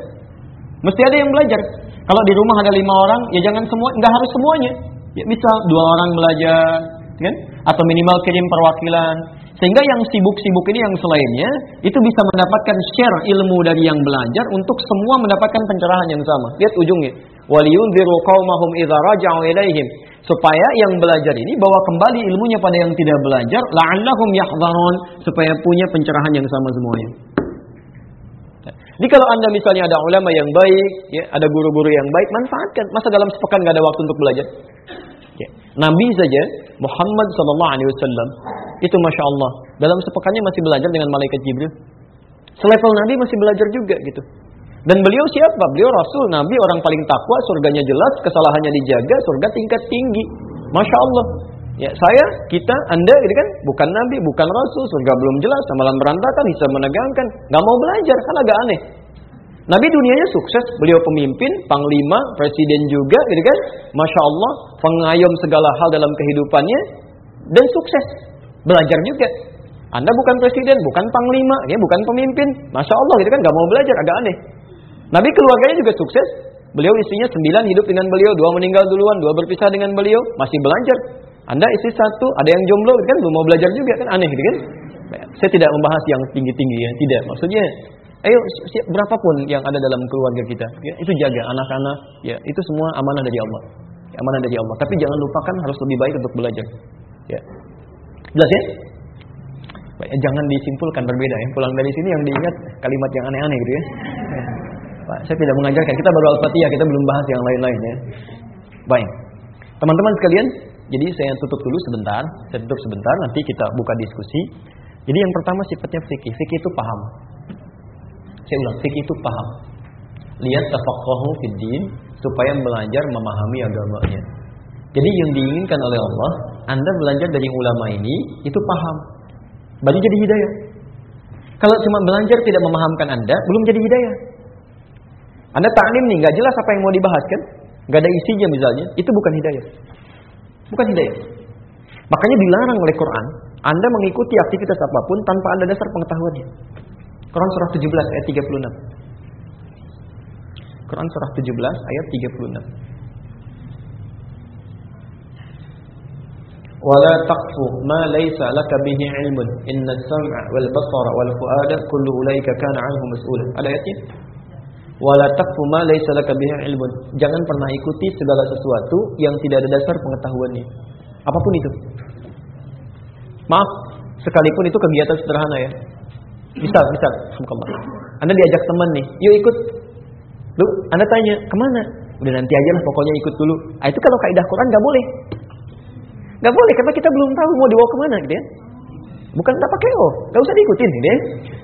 B: Mesti ada yang belajar. Kalau di rumah ada lima orang, ya jangan semua, nggak harus semuanya. Ya misal dua orang belajar, kan? Atau minimal kirim perwakilan. Sehingga yang sibuk-sibuk ini yang selainnya itu bisa mendapatkan share ilmu dari yang belajar untuk semua mendapatkan pencerahan yang sama. Lihat ujungnya. Waliyunziru qaumahum idza raja'u ilaihim supaya yang belajar ini bawa kembali ilmunya pada yang tidak belajar la'allahum yahdharun supaya punya pencerahan yang sama semuanya. Jadi kalau anda misalnya ada ulama yang baik, ya, ada guru-guru yang baik, manfaatkan. Masa dalam sepekan nggak ada waktu untuk belajar? Ya. Nabi saja Muhammad Wasallam itu masya Allah dalam sepekannya masih belajar dengan malaikat Jibril. Selevel Nabi masih belajar juga gitu. Dan beliau siapa? Beliau Rasul, Nabi, orang paling takwa, surganya jelas, kesalahannya dijaga, surga tingkat tinggi. Masya Allah. Ya, saya, kita, anda, gitu kan, bukan Nabi, bukan Rasul, surga belum jelas, amalan berantakan, bisa menegangkan, nggak mau belajar, kan agak aneh. Nabi dunianya sukses, beliau pemimpin, panglima, presiden juga, gitu kan, masya Allah, pengayom segala hal dalam kehidupannya, dan sukses, belajar juga. Anda bukan presiden, bukan panglima, ya, bukan pemimpin, masya Allah, gitu kan, nggak mau belajar, agak aneh. Nabi keluarganya juga sukses. Beliau istrinya sembilan hidup dengan beliau, dua meninggal duluan, dua berpisah dengan beliau, masih belajar. Anda istri satu, ada yang jomblo kan belum mau belajar juga kan aneh gitu kan? Saya tidak membahas yang tinggi-tinggi ya, tidak. Maksudnya, ayo berapapun yang ada dalam keluarga kita, ya, itu jaga anak-anak, ya itu semua amanah dari Allah, ya, amanah dari Allah. Tapi jangan lupakan harus lebih baik untuk belajar. Ya, jelas ya? Baik, jangan disimpulkan berbeda ya. Pulang dari sini yang diingat kalimat yang aneh-aneh gitu ya. Pak, saya tidak mengajarkan. Kita baru Al-Fatihah, kita belum bahas yang lain-lain ya. Baik. Teman-teman sekalian, jadi saya tutup dulu sebentar. Saya tutup sebentar, nanti kita buka diskusi. Jadi yang pertama sifatnya fikih. Fikih itu paham. Saya ulang, fikih itu paham. Lihat tafaqahu fid supaya belajar memahami agamanya. Jadi yang diinginkan oleh Allah, Anda belajar dari ulama ini itu paham. Baru jadi hidayah. Kalau cuma belajar tidak memahamkan Anda, belum jadi hidayah. Anda taklim nih, nggak jelas apa yang mau dibahas kan? Nggak ada isinya misalnya, itu bukan hidayah. Bukan hidayah. Makanya dilarang oleh Quran, Anda mengikuti aktivitas apapun tanpa ada dasar pengetahuannya. Quran surah 17 ayat 36. Quran surah 17 ayat 36. ولا تقف ما ليس لك به علم إن السمع والبصر والفؤاد كل أولئك كان عنه مسؤولا ada ayatnya wala taqfu ma laysa laka jangan pernah ikuti segala sesuatu yang tidak ada dasar pengetahuannya. Apa pun itu. Maaf sekalipun itu kegiatan sederhana ya. Misal misal anda diajak teman nih yuk ikut. Lu anda tanya ke mana? Udah nanti aja lah pokoknya ikut dulu. Ah, itu kalau kaidah Quran nggak boleh. Gak boleh karena kita belum tahu mau dibawa ke mana gitu ya. Bukan tak pakai oh, gak usah diikutin gitu ya.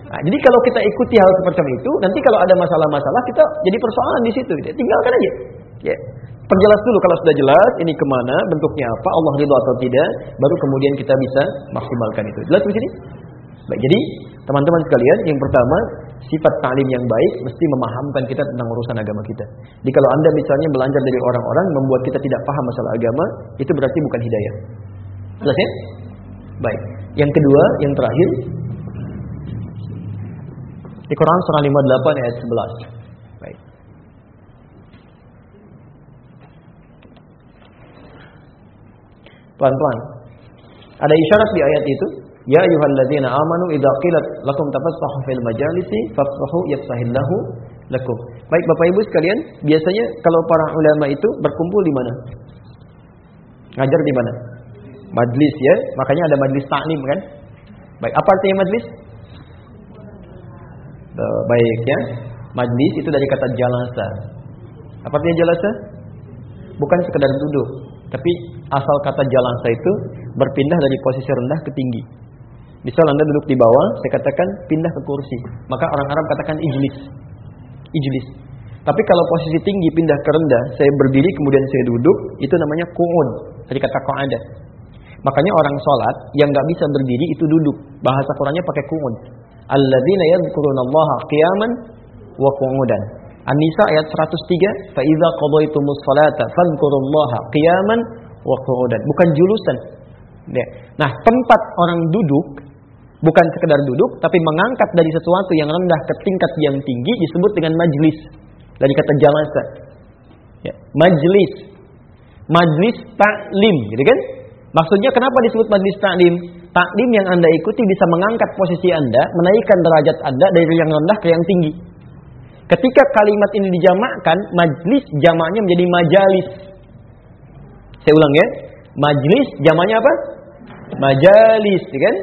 B: Nah, jadi kalau kita ikuti hal seperti itu, nanti kalau ada masalah-masalah kita jadi persoalan di situ. Gitu. Tinggalkan aja. Ya. Perjelas dulu kalau sudah jelas ini ke mana, bentuknya apa, Allah ridho atau tidak, baru kemudian kita bisa maksimalkan itu. Jelas di sini? Baik, jadi teman-teman sekalian, yang pertama sifat ta'lim yang baik mesti memahamkan kita tentang urusan agama kita. Jadi kalau Anda misalnya belajar dari orang-orang membuat kita tidak paham masalah agama, itu berarti bukan hidayah. Jelas ya? Baik. Yang kedua, yang terakhir di Quran surah 58 ayat 11. Baik. Pelan-pelan. Ada isyarat di ayat itu Ya ayyuhalladzina amanu idza qilat lakum tafassahu fil majalisi fafsahu yafsahillahu lakum. Baik Bapak Ibu sekalian, biasanya kalau para ulama itu berkumpul di mana? Ngajar di mana? Majlis ya, makanya ada majlis taklim kan? Baik, apa artinya majlis? Baik ya. Majlis itu dari kata jalasa. Apa artinya jalasa? Bukan sekedar duduk, tapi asal kata jalasa itu berpindah dari posisi rendah ke tinggi. Misal Anda duduk di bawah, saya katakan pindah ke kursi. Maka orang Arab katakan ijlis. Ijlis. Tapi kalau posisi tinggi pindah ke rendah, saya berdiri kemudian saya duduk, itu namanya ku'ud. Tadi kata ada. Makanya orang sholat yang nggak bisa berdiri itu duduk. Bahasa Qurannya pakai ku'ud. Alladzina yadhkurunallaha qiyaman wa qu'udan. An-Nisa ayat 103, "Fa idza qadaytumus salata fadhkurullaha qiyaman wa qu'udan." Bukan julusan. Ya. Nah, tempat orang duduk Bukan sekedar duduk, tapi mengangkat dari sesuatu yang rendah ke tingkat yang tinggi disebut dengan majlis. Dari kata jalasa. Ya, majlis. Majlis taklim, gitu kan? Maksudnya kenapa disebut majlis taklim? Taklim yang Anda ikuti bisa mengangkat posisi Anda, menaikkan derajat Anda dari yang rendah ke yang tinggi. Ketika kalimat ini dijamakkan, majlis jamaknya menjadi majalis. Saya ulang ya. Majlis jamaknya apa? Majalis, ya kan?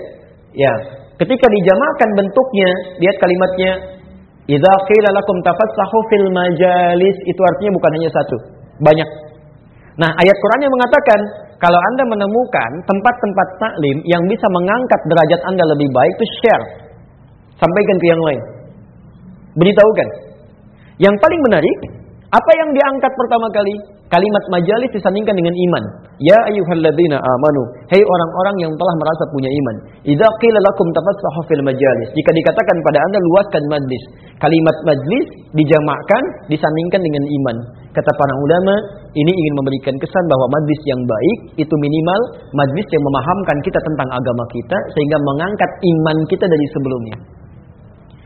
B: Ya, ketika dijamakan bentuknya, lihat kalimatnya Idza qila lakum tafassahu majalis itu artinya bukan hanya satu, banyak. Nah, ayat Qurannya mengatakan kalau Anda menemukan tempat-tempat taklim yang bisa mengangkat derajat Anda lebih baik itu share. Sampaikan ke yang lain. Beritahukan. Yang paling menarik, apa yang diangkat pertama kali? Kalimat majalis disandingkan dengan iman. Ya ayyuhalladzina amanu. Hei orang-orang yang telah merasa punya iman. Idza qila lakum tafassahu fil majalis. Jika dikatakan pada Anda luaskan majlis. Kalimat majlis dijamakkan disandingkan dengan iman. Kata para ulama, ini ingin memberikan kesan bahwa majlis yang baik itu minimal majlis yang memahamkan kita tentang agama kita sehingga mengangkat iman kita dari sebelumnya.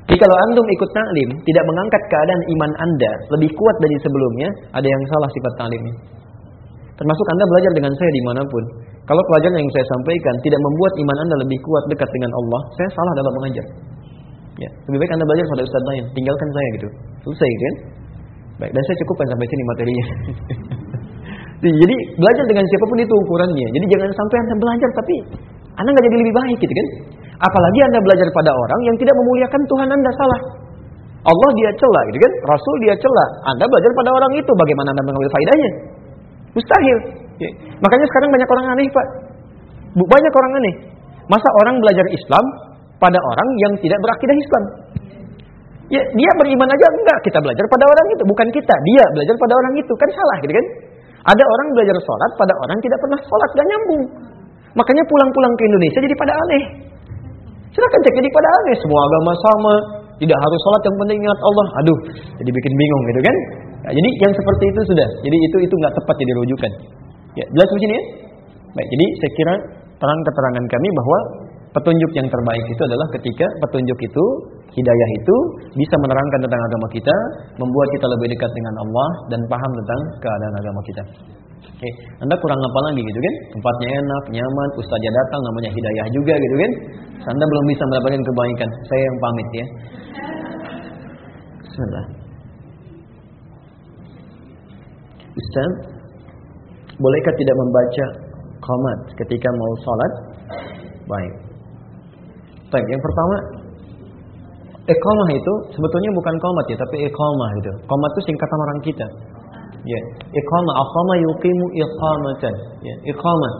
B: Jadi kalau antum ikut taklim tidak mengangkat keadaan iman anda lebih kuat dari sebelumnya, ada yang salah sifat taklimnya. Termasuk anda belajar dengan saya di mana pun. Kalau pelajaran yang saya sampaikan tidak membuat iman anda lebih kuat dekat dengan Allah, saya salah dalam mengajar. Ya, lebih baik anda belajar pada ustaz lain, tinggalkan saya gitu. Selesai kan? Baik, dan saya cukupkan sampai sini materinya. Jadi belajar dengan siapa pun itu ukurannya. Jadi jangan sampai anda belajar tapi anda nggak jadi lebih baik gitu kan? Apalagi Anda belajar pada orang yang tidak memuliakan Tuhan Anda salah. Allah dia celah gitu kan? Rasul dia celah. Anda belajar pada orang itu, bagaimana Anda mengambil faedahnya? Mustahil. Ya. Makanya sekarang banyak orang aneh, Pak. Banyak orang aneh. Masa orang belajar Islam pada orang yang tidak berakidah Islam? Ya, dia beriman aja enggak, kita belajar pada orang itu, bukan kita. Dia belajar pada orang itu, kan salah gitu kan? Ada orang belajar sholat pada orang tidak pernah sholat dan nyambung. Makanya pulang-pulang ke Indonesia jadi pada aneh. Silahkan cek jadi pada aneh. Semua agama sama. Tidak harus sholat yang penting ingat Allah. Aduh, jadi bikin bingung gitu kan? Ya, jadi yang seperti itu sudah. Jadi itu itu nggak tepat jadi rujukan. Ya, jelas di sini ya? Baik, jadi saya kira terang keterangan kami bahwa petunjuk yang terbaik itu adalah ketika petunjuk itu, hidayah itu bisa menerangkan tentang agama kita, membuat kita lebih dekat dengan Allah dan paham tentang keadaan agama kita. Oke, Anda kurang apa lagi gitu kan? Tempatnya enak, nyaman, ustazah datang namanya hidayah juga gitu kan? Anda belum bisa mendapatkan kebaikan. Saya yang pamit ya. Bismillah. Ustaz, bolehkah tidak membaca qamat ketika mau sholat? Baik. Baik, yang pertama Iqamah itu sebetulnya bukan qamat ya, tapi iqamah itu. Qamat itu singkatan orang kita. Ya, iqamah aqama yuqimu iqamatan. Ya, iqamah.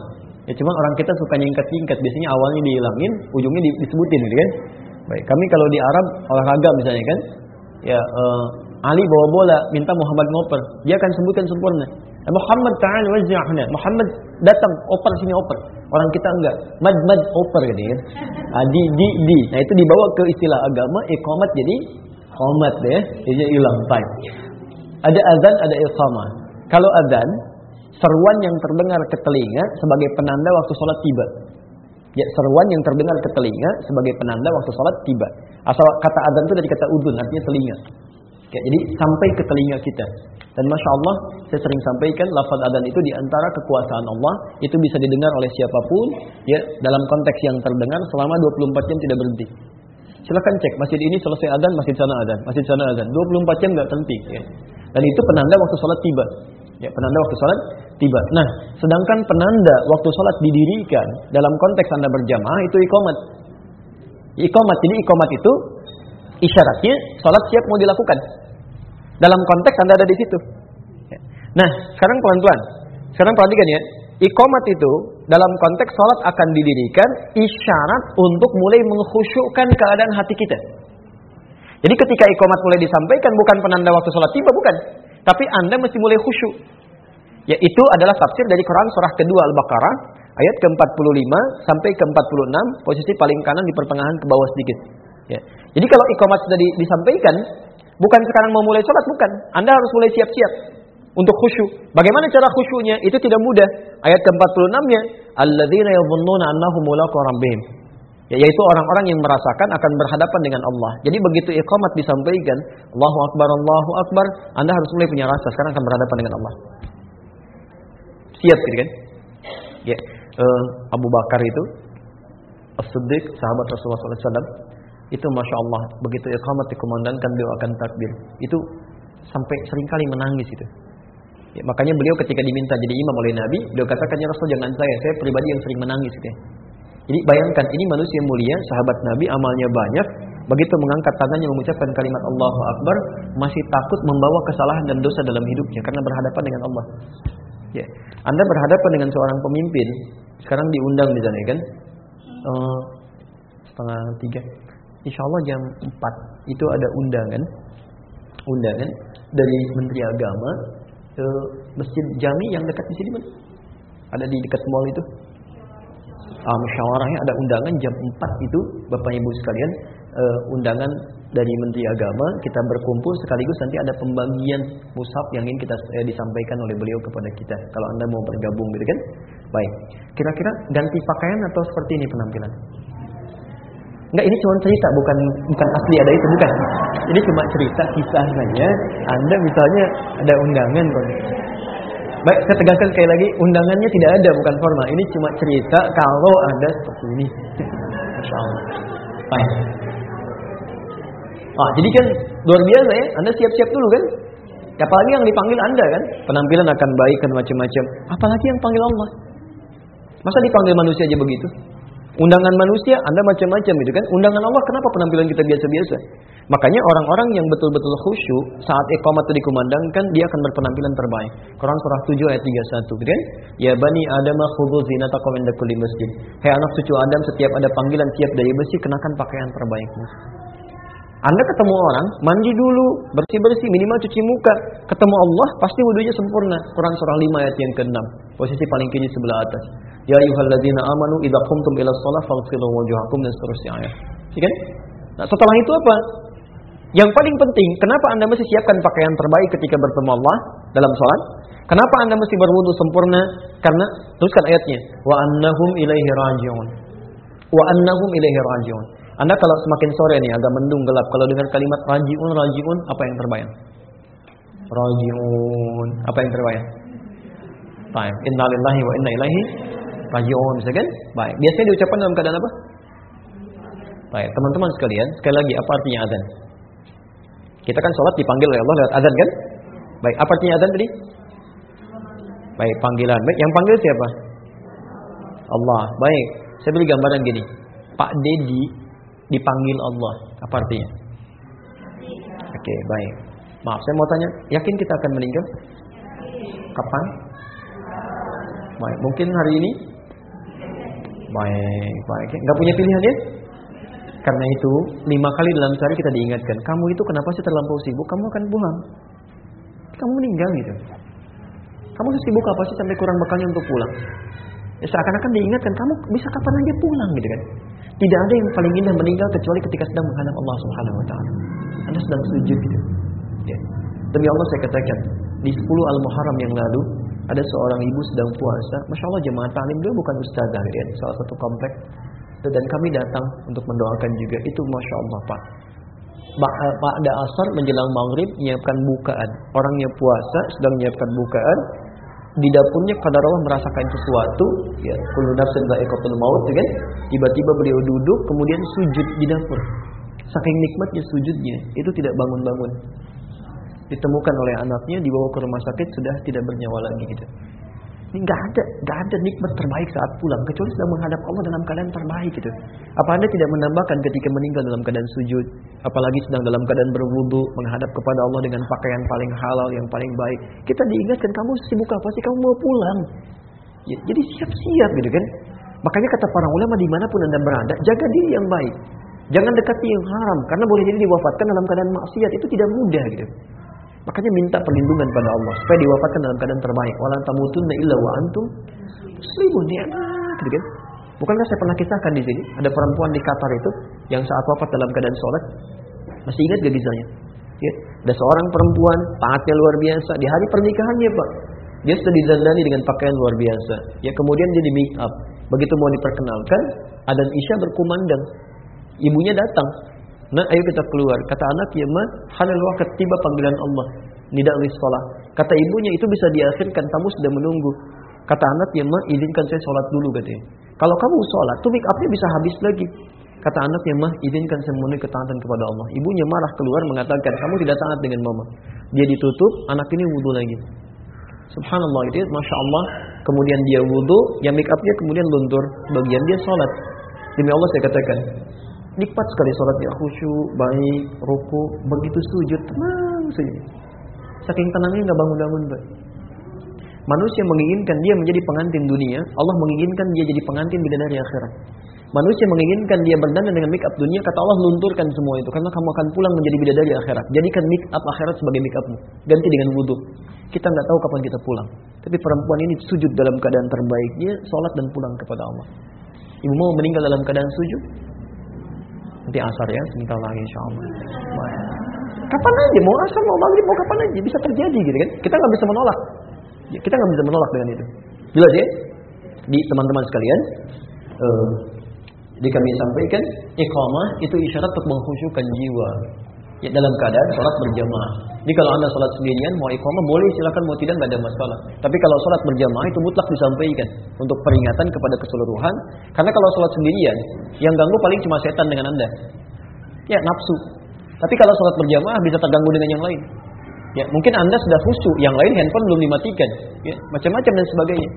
B: Ya cuma orang kita suka nyingkat-nyingkat, biasanya awalnya dihilangin, ujungnya disebutin gitu kan. Baik, kami kalau di Arab olahraga misalnya kan, ya uh, Ali bawa bola, minta Muhammad ngoper, dia akan sebutkan sempurna. Eh, Muhammad ta'al wajahna. Muhammad datang, oper sini oper. Orang kita enggak. Mad mad oper gitu kan. Ah, di di di. Nah itu dibawa ke istilah agama, iqamat jadi qomat ya. Jadi hilang baik. Ada azan, ada iqamah. Kalau azan, seruan yang terdengar ke telinga sebagai penanda waktu sholat tiba. Ya, seruan yang terdengar ke telinga sebagai penanda waktu sholat tiba. Asal kata azan itu dari kata udun, artinya telinga. Ya, jadi sampai ke telinga kita. Dan masya Allah, saya sering sampaikan lafaz adan itu di antara kekuasaan Allah, itu bisa didengar oleh siapa pun, ya dalam konteks yang terdengar selama 24 jam tidak berhenti. Silahkan cek masjid ini selesai adan, masjid sana adan, masjid sana adan. 24 jam nggak terhenti. Ya. Dan itu penanda waktu sholat tiba. Ya, penanda waktu sholat tiba. Nah, sedangkan penanda waktu sholat didirikan dalam konteks anda berjamaah itu ikomat. Ikomat, jadi ikomat itu isyaratnya sholat siap mau dilakukan. Dalam konteks anda ada di situ. Ya. Nah, sekarang pelan-pelan. Sekarang perhatikan ya. Ikomat itu dalam konteks sholat akan didirikan isyarat untuk mulai mengkhusyukkan keadaan hati kita. Jadi ketika ikomat mulai disampaikan bukan penanda waktu sholat tiba, bukan. Tapi anda mesti mulai khusyuk. Yaitu adalah tafsir dari Quran surah kedua Al-Baqarah ayat ke-45 sampai ke-46 posisi paling kanan di pertengahan ke bawah sedikit. Ya. Jadi kalau ikomat sudah di, disampaikan, bukan sekarang mau mulai sholat, bukan. Anda harus mulai siap-siap untuk khusyuk. Bagaimana cara khusyuknya? Itu tidak mudah. Ayat ke-46-nya, alladzina yadhunnuna annahum mulaqu rabbihim. Ya, yaitu orang-orang yang merasakan akan berhadapan dengan Allah. Jadi begitu iqamat disampaikan, Allahu Akbar, Allahu Akbar, Anda harus mulai punya rasa sekarang akan berhadapan dengan Allah. Siap gitu kan? Ya, uh, Abu Bakar itu As-Siddiq, sahabat Rasulullah SAW, itu masya Allah begitu iqamat dikumandangkan beliau akan takbir. Itu sampai sering kali menangis itu. Ya, makanya beliau ketika diminta jadi imam oleh Nabi, beliau katakan ya Rasul jangan saya, saya pribadi yang sering menangis gitu ya. Jadi bayangkan ini manusia mulia, sahabat Nabi amalnya banyak, begitu mengangkat tangannya mengucapkan kalimat Allahu Akbar, masih takut membawa kesalahan dan dosa dalam hidupnya karena berhadapan dengan Allah. Ya. Anda berhadapan dengan seorang pemimpin, sekarang diundang di sana kan? Uh, setengah tiga. Insya Allah jam 4 itu ada undangan, undangan dari Menteri Agama ke Masjid Jami yang dekat di sini, Ada di dekat mall itu. Uh, musyawarahnya ada undangan jam 4 itu, Bapak Ibu sekalian, uh, undangan dari Menteri Agama, kita berkumpul sekaligus nanti ada pembagian musab yang ingin kita eh, disampaikan oleh beliau kepada kita. Kalau Anda mau bergabung gitu kan? Baik. Kira-kira ganti pakaian atau seperti ini penampilan? Enggak, ini cuma cerita, bukan bukan asli ada itu, bukan. Ini cuma cerita kisah saja. Anda misalnya ada undangan kok. Baik, saya tegaskan sekali lagi, undangannya tidak ada, bukan formal. Ini cuma cerita kalau ada seperti ini. Masya Allah. Baik. Ah, jadi kan luar biasa ya, Anda siap-siap dulu kan. Apalagi yang dipanggil Anda kan, penampilan akan baik kan macam-macam. Apalagi yang panggil Allah. Masa dipanggil manusia aja begitu? Undangan manusia Anda macam-macam gitu kan. Undangan Allah kenapa penampilan kita biasa-biasa? Makanya orang-orang yang betul-betul khusyuk saat iqamah itu dikumandangkan dia akan berpenampilan terbaik. Quran surah 7 ayat 31 gitu kan? Ya bani Adam khudhu zinatakum inda kulli masjid. Hai anak cucu Adam setiap ada panggilan tiap dari besi kenakan pakaian terbaikmu. Anda ketemu orang, mandi dulu, bersih-bersih, minimal cuci muka. Ketemu Allah, pasti wudhunya sempurna. Quran surah 5 ayat yang ke-6. Posisi paling kiri sebelah atas. Ya ayyuhalladzina amanu idza qumtum ila shalah faghsilu wujuhakum dan seterusnya ayat. Ya kan? Nah, setelah itu apa? Yang paling penting, kenapa Anda mesti siapkan pakaian terbaik ketika bertemu Allah dalam sholat? Kenapa Anda mesti berwudu sempurna? Karena teruskan ayatnya, wa annahum ilaihi rajiun. Wa annahum ilaihi rajiun. Anda kalau semakin sore nih agak mendung gelap, kalau dengar kalimat rajiun rajiun apa yang terbayang? Rajiun, apa yang terbayang? Baik, innalillahi wa inna ilaihi rajiun, bisa kan? Baik. Biasanya diucapkan dalam keadaan apa? Baik, teman-teman sekalian, sekali lagi apa artinya azan? Kita kan sholat dipanggil oleh Allah lewat azan kan? Baik, apa artinya azan tadi? Baik, panggilan. Baik, yang panggil siapa? Allah. Baik, saya beri gambaran gini. Pak Dedi dipanggil Allah. Apa artinya? Oke, baik. Maaf, saya mau tanya, yakin kita akan meninggal? Kapan? Baik, mungkin hari ini? Baik, baik. Enggak punya pilihan ya? Karena itu, lima kali dalam sehari kita diingatkan, kamu itu kenapa sih terlampau sibuk? Kamu akan pulang. Kamu meninggal gitu. Kamu sibuk apa sih sampai kurang bekalnya untuk pulang? Ya, seakan-akan diingatkan, kamu bisa kapan aja pulang gitu kan. Tidak ada yang paling indah meninggal kecuali ketika sedang menghadap Allah Subhanahu wa taala. Anda sedang sujud gitu. Ya. Demi Allah saya katakan, di 10 Al-Muharram yang lalu ada seorang ibu sedang puasa. Masya Allah jemaah talim dia bukan ustazah ya, salah satu komplek. Dan kami datang untuk mendoakan juga. Itu Masya Allah Pak. Pak ada asar menjelang maghrib menyiapkan bukaan. Orangnya puasa sedang menyiapkan bukaan. Di dapurnya Allah merasakan sesuatu, ya, kullu nafsin dha'iqatul maut, ya kan? Tiba-tiba beliau duduk kemudian sujud di dapur. Saking nikmatnya sujudnya, itu tidak bangun-bangun. Ditemukan oleh anaknya, dibawa ke rumah sakit sudah tidak bernyawa lagi gitu. Ini nggak ada, nggak ada nikmat terbaik saat pulang kecuali sedang menghadap Allah dalam keadaan terbaik gitu. Apa anda tidak menambahkan ketika meninggal dalam keadaan sujud, apalagi sedang dalam keadaan berwudu menghadap kepada Allah dengan pakaian paling halal yang paling baik. Kita diingatkan kamu sibuk apa sih? Kamu mau pulang. Ya, jadi siap-siap gitu kan. Makanya kata para ulama di mana pun anda berada, jaga diri yang baik. Jangan dekati yang haram karena boleh jadi diwafatkan dalam keadaan maksiat itu tidak mudah gitu. Makanya minta perlindungan pada Allah supaya diwafatkan dalam keadaan terbaik. Walan tamutunna illa wa antum muslimun ya. Gitu kan? Bukankah saya pernah kisahkan di sini ada perempuan di Qatar itu yang saat wafat dalam keadaan sholat masih ingat gak kisahnya? Ya, ada seorang perempuan taatnya luar biasa di hari pernikahannya pak dia sudah didandani dengan pakaian luar biasa. Ya kemudian dia di make up. Begitu mau diperkenalkan, adan Isya berkumandang. Ibunya datang, Nah, ayo kita keluar. Kata anak, ya ma, halal waktu tiba panggilan Allah. Tidak sholat. Kata ibunya itu bisa diakhirkan, kamu sudah menunggu. Kata anak, ya ma, izinkan saya sholat dulu katanya. Kalau kamu sholat, tuh make upnya bisa habis lagi. Kata anak, ya ma, izinkan saya memenuhi ketaatan kepada Allah. Ibunya marah keluar mengatakan, kamu tidak taat dengan mama. Dia ditutup, anak ini wudhu lagi. Subhanallah itu, ya, masya Allah. Kemudian dia wudhu, yang make upnya kemudian luntur. Bagian dia sholat. Demi Allah saya katakan, Nikmat sekali sholatnya khusyuk, baik, ruku, begitu sujud tenang saja. Saking tenangnya nggak bangun-bangun, Mbak. Manusia menginginkan dia menjadi pengantin dunia, Allah menginginkan dia jadi pengantin bidadari akhirat. Manusia menginginkan dia berdandan dengan make up dunia, kata Allah lunturkan semua itu karena kamu akan pulang menjadi bidadari akhirat. Jadikan make up akhirat sebagai make upmu. Ganti dengan wudhu. Kita nggak tahu kapan kita pulang. Tapi perempuan ini sujud dalam keadaan terbaiknya, sholat dan pulang kepada Allah. Ibu mau meninggal dalam keadaan sujud? Nanti asar ya, sebentar lagi insya Allah. Kapan aja, mau asar, mau maghrib, mau kapan aja, bisa terjadi gitu kan. Kita nggak bisa menolak. Ya, kita nggak bisa menolak dengan itu. Jelas ya? Di teman-teman sekalian, uh, jadi kami sampaikan, iqamah itu isyarat untuk mengkhusyukkan jiwa. Ya, dalam keadaan sholat berjamaah. Jadi kalau anda sholat sendirian, mau iqamah boleh silakan, mau tidak ada masalah. Tapi kalau sholat berjamaah itu mutlak disampaikan untuk peringatan kepada keseluruhan. Karena kalau sholat sendirian, yang ganggu paling cuma setan dengan anda. Ya nafsu. Tapi kalau sholat berjamaah bisa terganggu dengan yang lain. Ya mungkin anda sudah khusyuk, yang lain handphone belum dimatikan. Ya macam-macam dan sebagainya.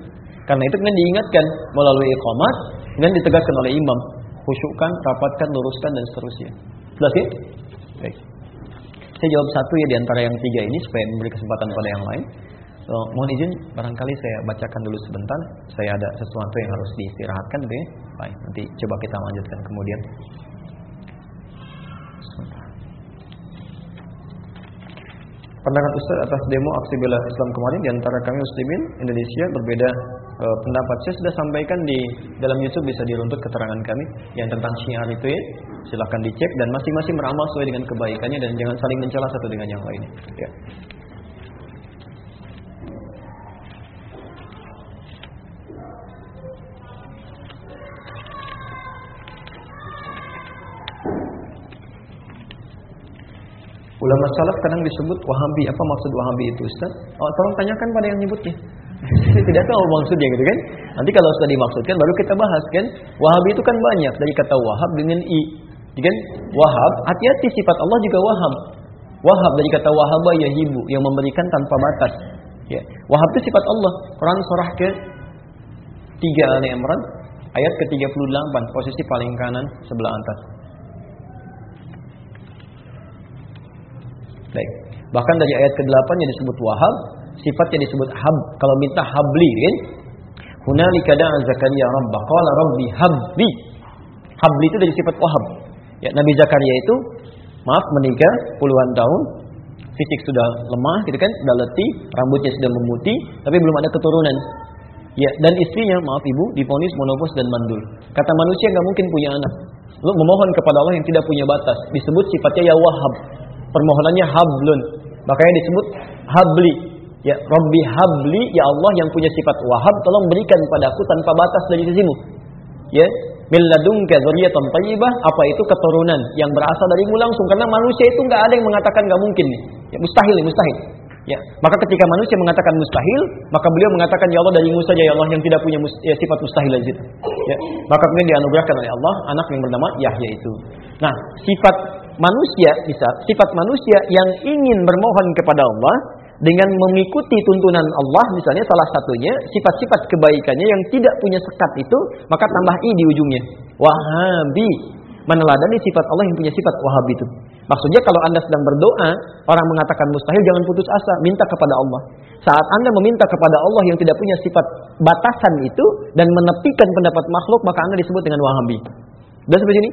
B: Karena itu kemudian diingatkan melalui iqamah Kemudian ditegaskan oleh imam, khusyukkan, rapatkan, luruskan dan seterusnya. Jelas ya? Baik. Saya jawab satu ya di antara yang tiga ini supaya memberi kesempatan pada yang lain. So, mohon izin, barangkali saya bacakan dulu sebentar. Saya ada sesuatu yang harus diistirahatkan, ya. Baik, nanti coba kita lanjutkan kemudian. Pandangan Ustaz atas demo aksi bela Islam kemarin di antara kami muslimin Indonesia berbeda e, pendapat. Saya sudah sampaikan di dalam YouTube bisa diruntut keterangan kami yang tentang syiar itu ya. Silahkan dicek dan masing-masing beramal sesuai dengan kebaikannya dan jangan saling mencela satu dengan yang lainnya. Ya. Ulama salaf kadang disebut Wahabi. Apa maksud Wahabi itu Ustaz? Oh, tolong tanyakan pada yang nyebutnya. Saya tidak tahu maksudnya gitu kan. Nanti kalau sudah dimaksudkan baru kita bahas kan. Wahabi itu kan banyak dari kata Wahab dengan i. Ya kan? Wahab, hati-hati sifat Allah juga Wahab. Wahab dari kata Wahaba yahibu yang memberikan tanpa batas. Ya. Wahab itu sifat Allah. Quran surah ke 3 Ali Imran ayat ke-38 posisi paling kanan sebelah atas. Baik. Bahkan dari ayat ke-8 yang disebut wahab, sifatnya disebut hab. Kalau minta habli kan? Hunalika da'a Zakaria rabbah qala rabbi habli. Habli itu dari sifat wahab. Ya, Nabi Zakaria itu maaf menikah puluhan tahun, fisik sudah lemah gitu kan, sudah letih, rambutnya sudah memutih, tapi belum ada keturunan. Ya, dan istrinya, maaf ibu, diponis monopos dan mandul. Kata manusia nggak mungkin punya anak. Lalu memohon kepada Allah yang tidak punya batas. Disebut sifatnya ya wahab permohonannya hablun. Makanya disebut habli. Ya, Rabbi habli, ya Allah yang punya sifat wahab, tolong berikan padaku tanpa batas dari sisimu. Ya, min ladunka dzurriyyatan apa itu keturunan yang berasal darimu langsung karena manusia itu nggak ada yang mengatakan nggak mungkin. Ya, mustahil, mustahil. Ya, maka ketika manusia mengatakan mustahil, maka beliau mengatakan ya Allah darimu saja ya Allah yang tidak punya ya, sifat mustahil aja. Ya, maka kemudian dianugerahkan oleh Allah anak yang bernama Yahya itu. Nah, sifat manusia bisa sifat manusia yang ingin bermohon kepada Allah dengan mengikuti tuntunan Allah misalnya salah satunya sifat-sifat kebaikannya yang tidak punya sekat itu maka tambah i di ujungnya. Wahabi. Meneladani sifat Allah yang punya sifat wahabi itu. Maksudnya kalau anda sedang berdoa orang mengatakan mustahil jangan putus asa minta kepada Allah. Saat anda meminta kepada Allah yang tidak punya sifat batasan itu dan menepikan pendapat makhluk maka anda disebut dengan wahabi. Sudah sampai sini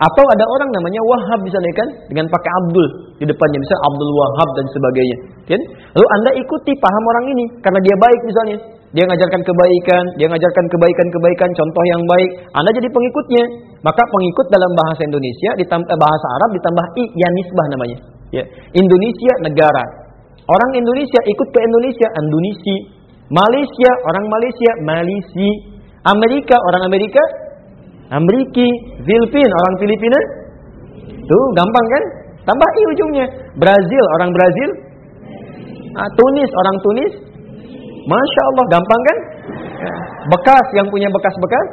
B: atau ada orang namanya Wahab misalnya kan dengan pakai Abdul di depannya misalnya Abdul Wahab dan sebagainya. Kan? Lalu Anda ikuti paham orang ini karena dia baik misalnya. Dia mengajarkan kebaikan, dia mengajarkan kebaikan-kebaikan, contoh yang baik. Anda jadi pengikutnya. Maka pengikut dalam bahasa Indonesia ditambah bahasa Arab ditambah i yang nisbah namanya. Ya. Indonesia negara. Orang Indonesia ikut ke Indonesia, Indonesia. Malaysia, orang Malaysia, Malaysia. Amerika, orang Amerika, Ameriki, Filipina, orang Filipina. Tuh, gampang kan? Tambah i ujungnya. Brazil, orang Brazil. Ah, Tunis, orang Tunis. Masya Allah, gampang kan? Bekas, yang punya bekas-bekas.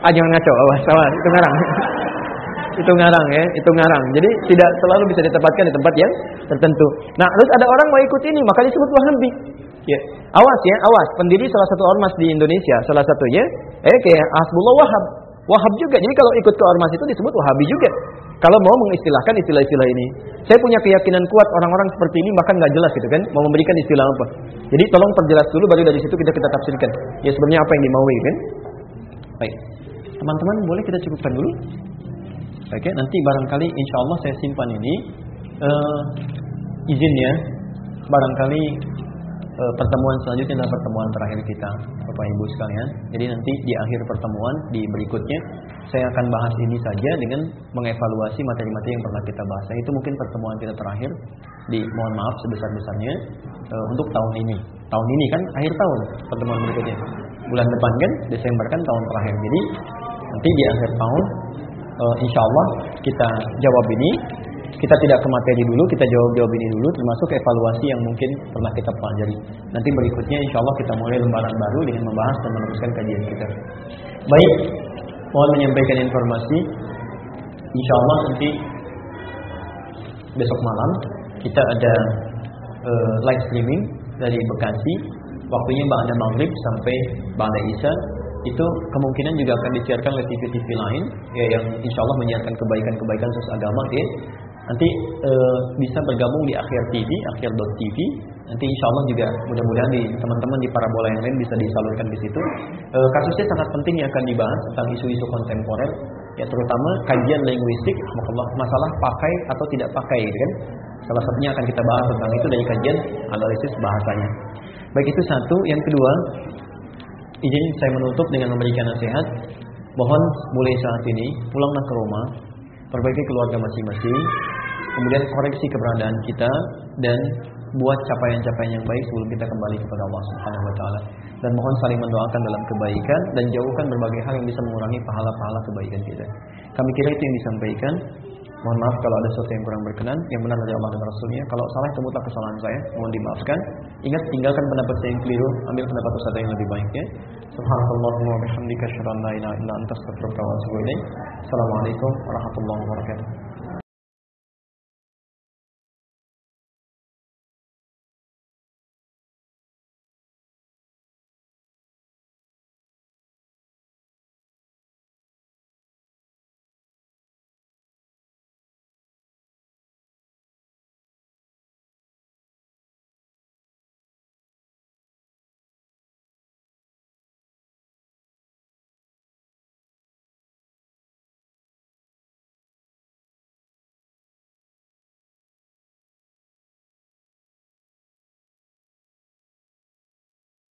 B: Ah, jangan ngaco. Oh, salah, itu ngarang. itu ngarang ya, itu ngarang. Jadi tidak selalu bisa ditempatkan di tempat yang tertentu. Nah, terus ada orang mau ikut ini, maka disebut Wahabi. Ya, awas ya, awas. Pendiri salah satu ormas di Indonesia, salah satunya, eh kayak Asbullah Wahab. Wahab juga. Jadi kalau ikut ke ormas itu disebut Wahabi juga. Kalau mau mengistilahkan istilah-istilah ini. Saya punya keyakinan kuat orang-orang seperti ini bahkan nggak jelas gitu kan. Mau memberikan istilah apa. Jadi tolong perjelas dulu baru dari situ kita kita tafsirkan. Ya sebenarnya apa yang dimaui kan. Baik. Teman-teman boleh kita cukupkan dulu. Oke, nanti barangkali insya Allah saya simpan ini. Uh, izin ya. Barangkali uh, pertemuan selanjutnya adalah pertemuan terakhir kita, Bapak Ibu sekalian. Jadi nanti di akhir pertemuan di berikutnya saya akan bahas ini saja dengan mengevaluasi materi-materi yang pernah kita bahas. Itu mungkin pertemuan kita terakhir. Di mohon maaf sebesar-besarnya uh, untuk tahun ini. Tahun ini kan akhir tahun pertemuan berikutnya. Bulan depan kan Desember kan tahun terakhir. Jadi nanti di akhir tahun uh, insya Allah kita jawab ini kita tidak ke materi dulu, kita jawab-jawab ini dulu, termasuk evaluasi yang mungkin pernah kita pelajari. Nanti berikutnya insya Allah kita mulai lembaran baru dengan membahas dan meneruskan kajian kita. Baik, mohon menyampaikan informasi. Insya Allah nanti besok malam kita ada uh, live streaming dari Bekasi. Waktunya Ba'da Maghrib sampai Ba'da Isya itu kemungkinan juga akan disiarkan oleh TV-TV lain ya yang insya Allah menyiarkan kebaikan-kebaikan sesuai agama ya. Nanti e, bisa bergabung di akhir TV, akhir.tv. Nanti insya Allah juga mudah-mudahan di teman-teman di parabola yang lain bisa disalurkan di situ. E, kasusnya sangat penting yang akan dibahas tentang isu-isu kontemporer, ya terutama kajian linguistik masalah pakai atau tidak pakai, gitu kan? Salah satunya akan kita bahas tentang itu dari kajian analisis bahasanya. Baik itu satu. Yang kedua, izin saya menutup dengan memberikan nasihat. Mohon mulai saat ini pulanglah ke rumah, perbaiki keluarga masing-masing, kemudian koreksi keberadaan kita dan buat capaian-capaian yang baik sebelum kita kembali kepada Allah Subhanahu wa taala. Dan mohon saling mendoakan dalam kebaikan dan jauhkan berbagai hal yang bisa mengurangi pahala-pahala kebaikan kita. Kami kira itu yang disampaikan. Mohon maaf kalau ada sesuatu yang kurang berkenan, yang benar dari Allah dan Rasulnya. Kalau salah itu mutlak kesalahan saya, mohon dimaafkan. Ingat tinggalkan pendapat saya yang keliru, ambil pendapat ustaz yang lebih baiknya. Subhanallahumma wa bihamdika asyhadu an la ilaha illa anta astaghfiruka wa atubu ilaik. Assalamualaikum warahmatullahi wabarakatuh.